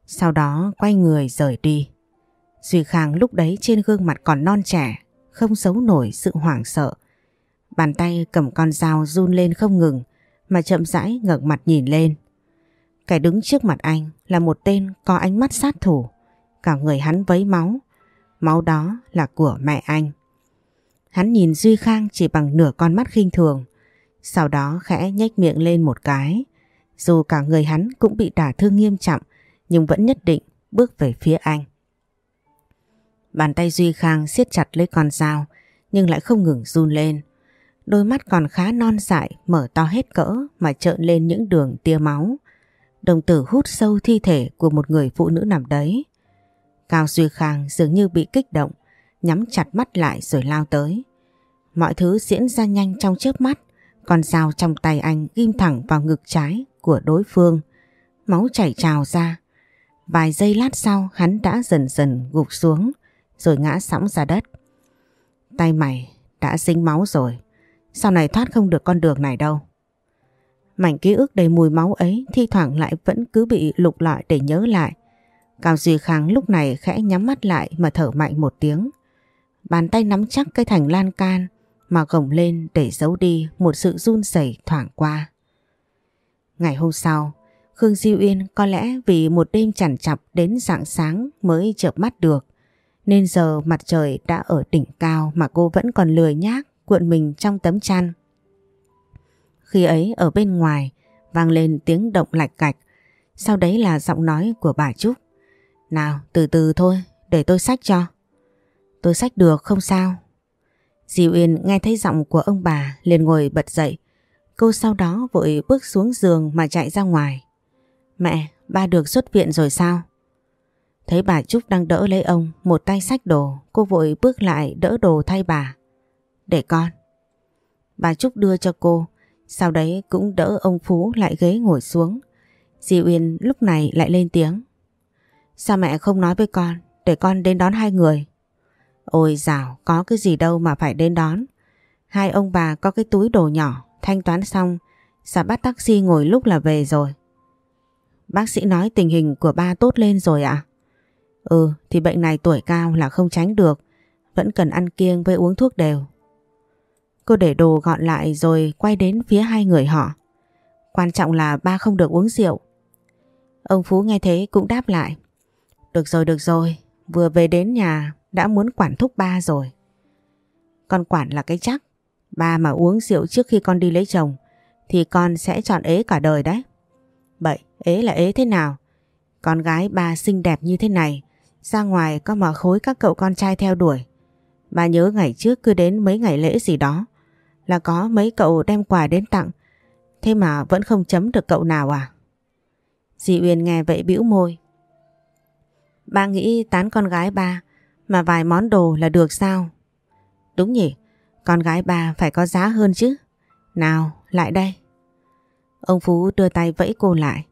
sau đó quay người rời đi. Duy Khang lúc đấy trên gương mặt còn non trẻ, không giấu nổi sự hoảng sợ. Bàn tay cầm con dao run lên không ngừng, mà chậm rãi ngẩng mặt nhìn lên. Kẻ đứng trước mặt anh là một tên có ánh mắt sát thủ, cả người hắn vấy máu. Máu đó là của mẹ anh. Hắn nhìn Duy Khang chỉ bằng nửa con mắt khinh thường, sau đó khẽ nhếch miệng lên một cái. Dù cả người hắn cũng bị đả thương nghiêm trọng, nhưng vẫn nhất định bước về phía anh. Bàn tay Duy Khang siết chặt lấy con dao nhưng lại không ngừng run lên. đôi mắt còn khá non dại mở to hết cỡ mà trợn lên những đường tia máu. Đồng tử hút sâu thi thể của một người phụ nữ nằm đấy. Cao Duy Khang dường như bị kích động, nhắm chặt mắt lại rồi lao tới. Mọi thứ diễn ra nhanh trong chớp mắt, con dao trong tay anh ghim thẳng vào ngực trái của đối phương. Máu chảy trào ra. Vài giây lát sau hắn đã dần dần gục xuống rồi ngã sóng ra đất. Tay mày đã dính máu rồi, sau này thoát không được con đường này đâu. Mảnh ký ức đầy mùi máu ấy thi thoảng lại vẫn cứ bị lục lọi để nhớ lại. Cao Duy Khang lúc này khẽ nhắm mắt lại mà thở mạnh một tiếng. Bàn tay nắm chắc cây thành lan can mà gồng lên để giấu đi một sự run rẩy thoảng qua. Ngày hôm sau, Khương Diêu Yên có lẽ vì một đêm chằn chọc đến rạng sáng mới chợp mắt được. Nên giờ mặt trời đã ở đỉnh cao mà cô vẫn còn lười nhác cuộn mình trong tấm chăn. Khi ấy ở bên ngoài vang lên tiếng động lạch cạch, sau đấy là giọng nói của bà Trúc. Nào từ từ thôi, để tôi sách cho. Tôi sách được không sao. Di uyên nghe thấy giọng của ông bà liền ngồi bật dậy. Cô sau đó vội bước xuống giường mà chạy ra ngoài. Mẹ, ba được xuất viện rồi sao? Thấy bà Trúc đang đỡ lấy ông, một tay sách đồ, cô vội bước lại đỡ đồ thay bà. Để con. Bà Trúc đưa cho cô, sau đấy cũng đỡ ông Phú lại ghế ngồi xuống. Di Uyên lúc này lại lên tiếng. Sao mẹ không nói với con, để con đến đón hai người? Ôi dào, có cái gì đâu mà phải đến đón. Hai ông bà có cái túi đồ nhỏ, thanh toán xong, xả bắt taxi ngồi lúc là về rồi. Bác sĩ nói tình hình của ba tốt lên rồi ạ? Ừ, thì bệnh này tuổi cao là không tránh được, vẫn cần ăn kiêng với uống thuốc đều. Cô để đồ gọn lại rồi quay đến phía hai người họ. Quan trọng là ba không được uống rượu. Ông Phú nghe thế cũng đáp lại. Được rồi, được rồi, vừa về đến nhà đã muốn quản thúc ba rồi. Con quản là cái chắc. Ba mà uống rượu trước khi con đi lấy chồng thì con sẽ chọn ế cả đời đấy. Vậy, ế là ế thế nào? Con gái ba xinh đẹp như thế này, ra ngoài có mà khối các cậu con trai theo đuổi. Ba nhớ ngày trước cứ đến mấy ngày lễ gì đó, là có mấy cậu đem quà đến tặng, thế mà vẫn không chấm được cậu nào à? Dì Uyên nghe vậy bĩu môi. Ba nghĩ tán con gái ba, mà vài món đồ là được sao? Đúng nhỉ, con gái ba phải có giá hơn chứ. Nào, lại đây. Ông Phú đưa tay vẫy cô lại.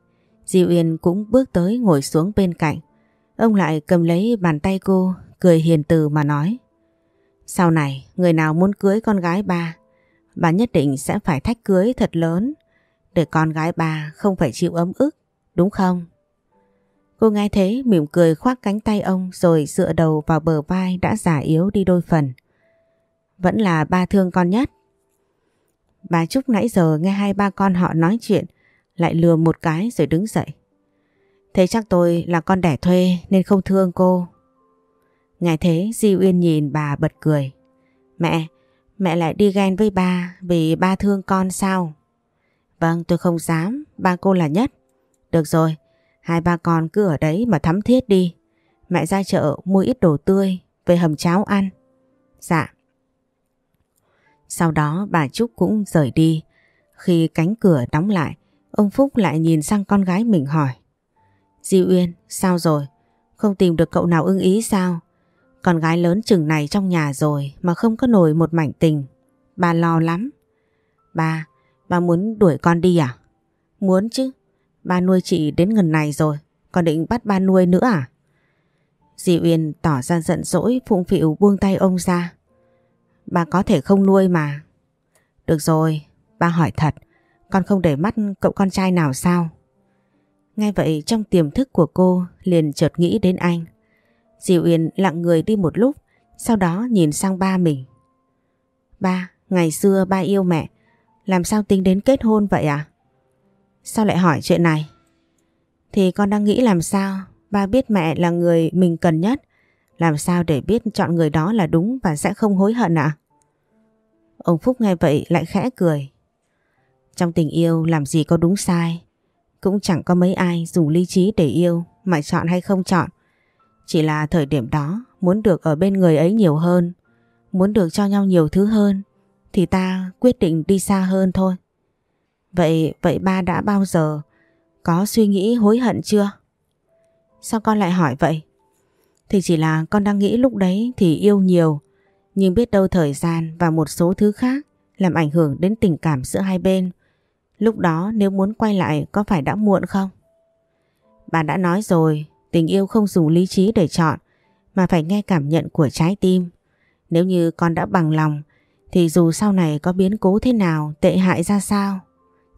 Dì Uyên cũng bước tới ngồi xuống bên cạnh. Ông lại cầm lấy bàn tay cô, cười hiền từ mà nói. Sau này, người nào muốn cưới con gái ba, bà nhất định sẽ phải thách cưới thật lớn, để con gái bà không phải chịu ấm ức, đúng không? Cô nghe thế mỉm cười khoác cánh tay ông rồi dựa đầu vào bờ vai đã già yếu đi đôi phần. Vẫn là ba thương con nhất. Bà Trúc nãy giờ nghe hai ba con họ nói chuyện lại lừa một cái rồi đứng dậy. Thế chắc tôi là con đẻ thuê nên không thương cô. Nghe thế Di Uyên nhìn bà bật cười. Mẹ, mẹ lại đi ghen với ba vì ba thương con sao? Vâng tôi không dám, ba cô là nhất. Được rồi, hai ba con cứ ở đấy mà thắm thiết đi. Mẹ ra chợ mua ít đồ tươi, về hầm cháo ăn. Dạ. Sau đó bà Trúc cũng rời đi. Khi cánh cửa đóng lại, ông Phúc lại nhìn sang con gái mình hỏi. Di Uyên, sao rồi? Không tìm được cậu nào ưng ý sao? Con gái lớn chừng này trong nhà rồi mà không có nổi một mảnh tình. Bà lo lắm. Ba, bà muốn đuổi con đi à? Muốn chứ. Ba nuôi chị đến gần này rồi. Còn định bắt ba nuôi nữa à? Dì Uyên tỏ ra giận dỗi phụng phịu buông tay ông ra. Bà có thể không nuôi mà. Được rồi, ba hỏi thật. Con không để mắt cậu con trai nào sao? Ngay vậy trong tiềm thức của cô liền chợt nghĩ đến anh. Diệu Uyên lặng người đi một lúc, sau đó nhìn sang ba mình. Ba, ngày xưa ba yêu mẹ, làm sao tính đến kết hôn vậy à? Sao lại hỏi chuyện này? Thì con đang nghĩ làm sao, ba biết mẹ là người mình cần nhất, làm sao để biết chọn người đó là đúng và sẽ không hối hận ạ? Ông Phúc nghe vậy lại khẽ cười. Trong tình yêu làm gì có đúng sai, cũng chẳng có mấy ai dùng lý trí để yêu mà chọn hay không chọn. Chỉ là thời điểm đó muốn được ở bên người ấy nhiều hơn, muốn được cho nhau nhiều thứ hơn thì ta quyết định đi xa hơn thôi. Vậy, vậy ba đã bao giờ có suy nghĩ hối hận chưa? Sao con lại hỏi vậy? Thì chỉ là con đang nghĩ lúc đấy thì yêu nhiều, nhưng biết đâu thời gian và một số thứ khác làm ảnh hưởng đến tình cảm giữa hai bên. Lúc đó nếu muốn quay lại có phải đã muộn không? Bà đã nói rồi, tình yêu không dùng lý trí để chọn, mà phải nghe cảm nhận của trái tim. Nếu như con đã bằng lòng, thì dù sau này có biến cố thế nào, tệ hại ra sao,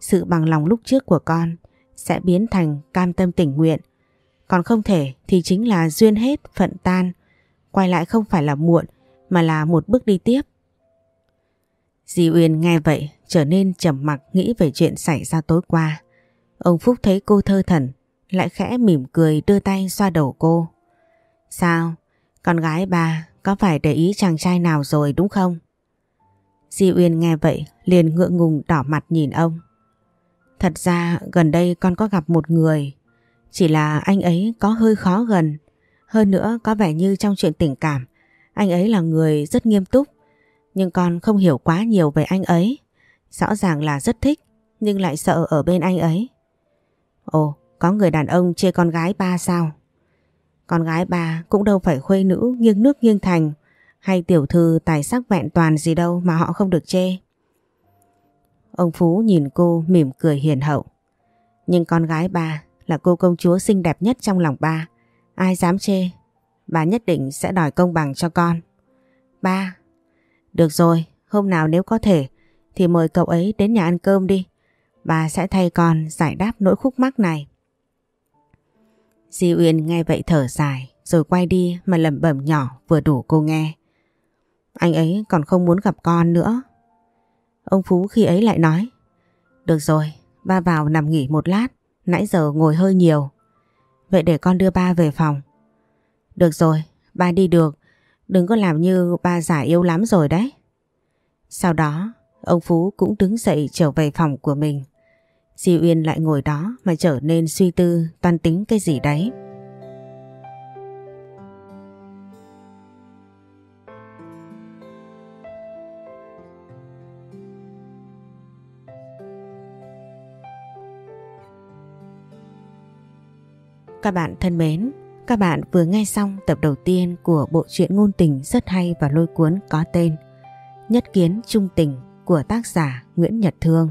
sự bằng lòng lúc trước của con sẽ biến thành cam tâm tình nguyện. Còn không thể thì chính là duyên hết, phận tan. Quay lại không phải là muộn, mà là một bước đi tiếp. Di Uyên nghe vậy trở nên trầm mặc nghĩ về chuyện xảy ra tối qua. Ông Phúc thấy cô thơ thần, lại khẽ mỉm cười đưa tay xoa đầu cô. Sao? Con gái bà có phải để ý chàng trai nào rồi đúng không? Di Uyên nghe vậy liền ngượng ngùng đỏ mặt nhìn ông. Thật ra gần đây con có gặp một người, chỉ là anh ấy có hơi khó gần. Hơn nữa có vẻ như trong chuyện tình cảm, anh ấy là người rất nghiêm túc, nhưng con không hiểu quá nhiều về anh ấy. Rõ ràng là rất thích, nhưng lại sợ ở bên anh ấy. Ồ, có người đàn ông chê con gái ba sao? Con gái ba cũng đâu phải khuê nữ nghiêng nước nghiêng thành hay tiểu thư tài sắc vẹn toàn gì đâu mà họ không được chê. Ông Phú nhìn cô mỉm cười hiền hậu. Nhưng con gái ba là cô công chúa xinh đẹp nhất trong lòng ba. Ai dám chê? Bà nhất định sẽ đòi công bằng cho con. Ba. Được rồi, hôm nào nếu có thể thì mời cậu ấy đến nhà ăn cơm đi. Bà sẽ thay con giải đáp nỗi khúc mắc này. Di Uyên nghe vậy thở dài rồi quay đi mà lẩm bẩm nhỏ vừa đủ cô nghe. Anh ấy còn không muốn gặp con nữa. Ông Phú khi ấy lại nói Được rồi, ba vào nằm nghỉ một lát Nãy giờ ngồi hơi nhiều Vậy để con đưa ba về phòng Được rồi, ba đi được Đừng có làm như ba giả yêu lắm rồi đấy Sau đó Ông Phú cũng đứng dậy trở về phòng của mình Di Uyên lại ngồi đó Mà trở nên suy tư Toan tính cái gì đấy Các bạn thân mến, các bạn vừa nghe xong tập đầu tiên của bộ truyện ngôn tình rất hay và lôi cuốn có tên Nhất kiến trung tình của tác giả Nguyễn Nhật Thương.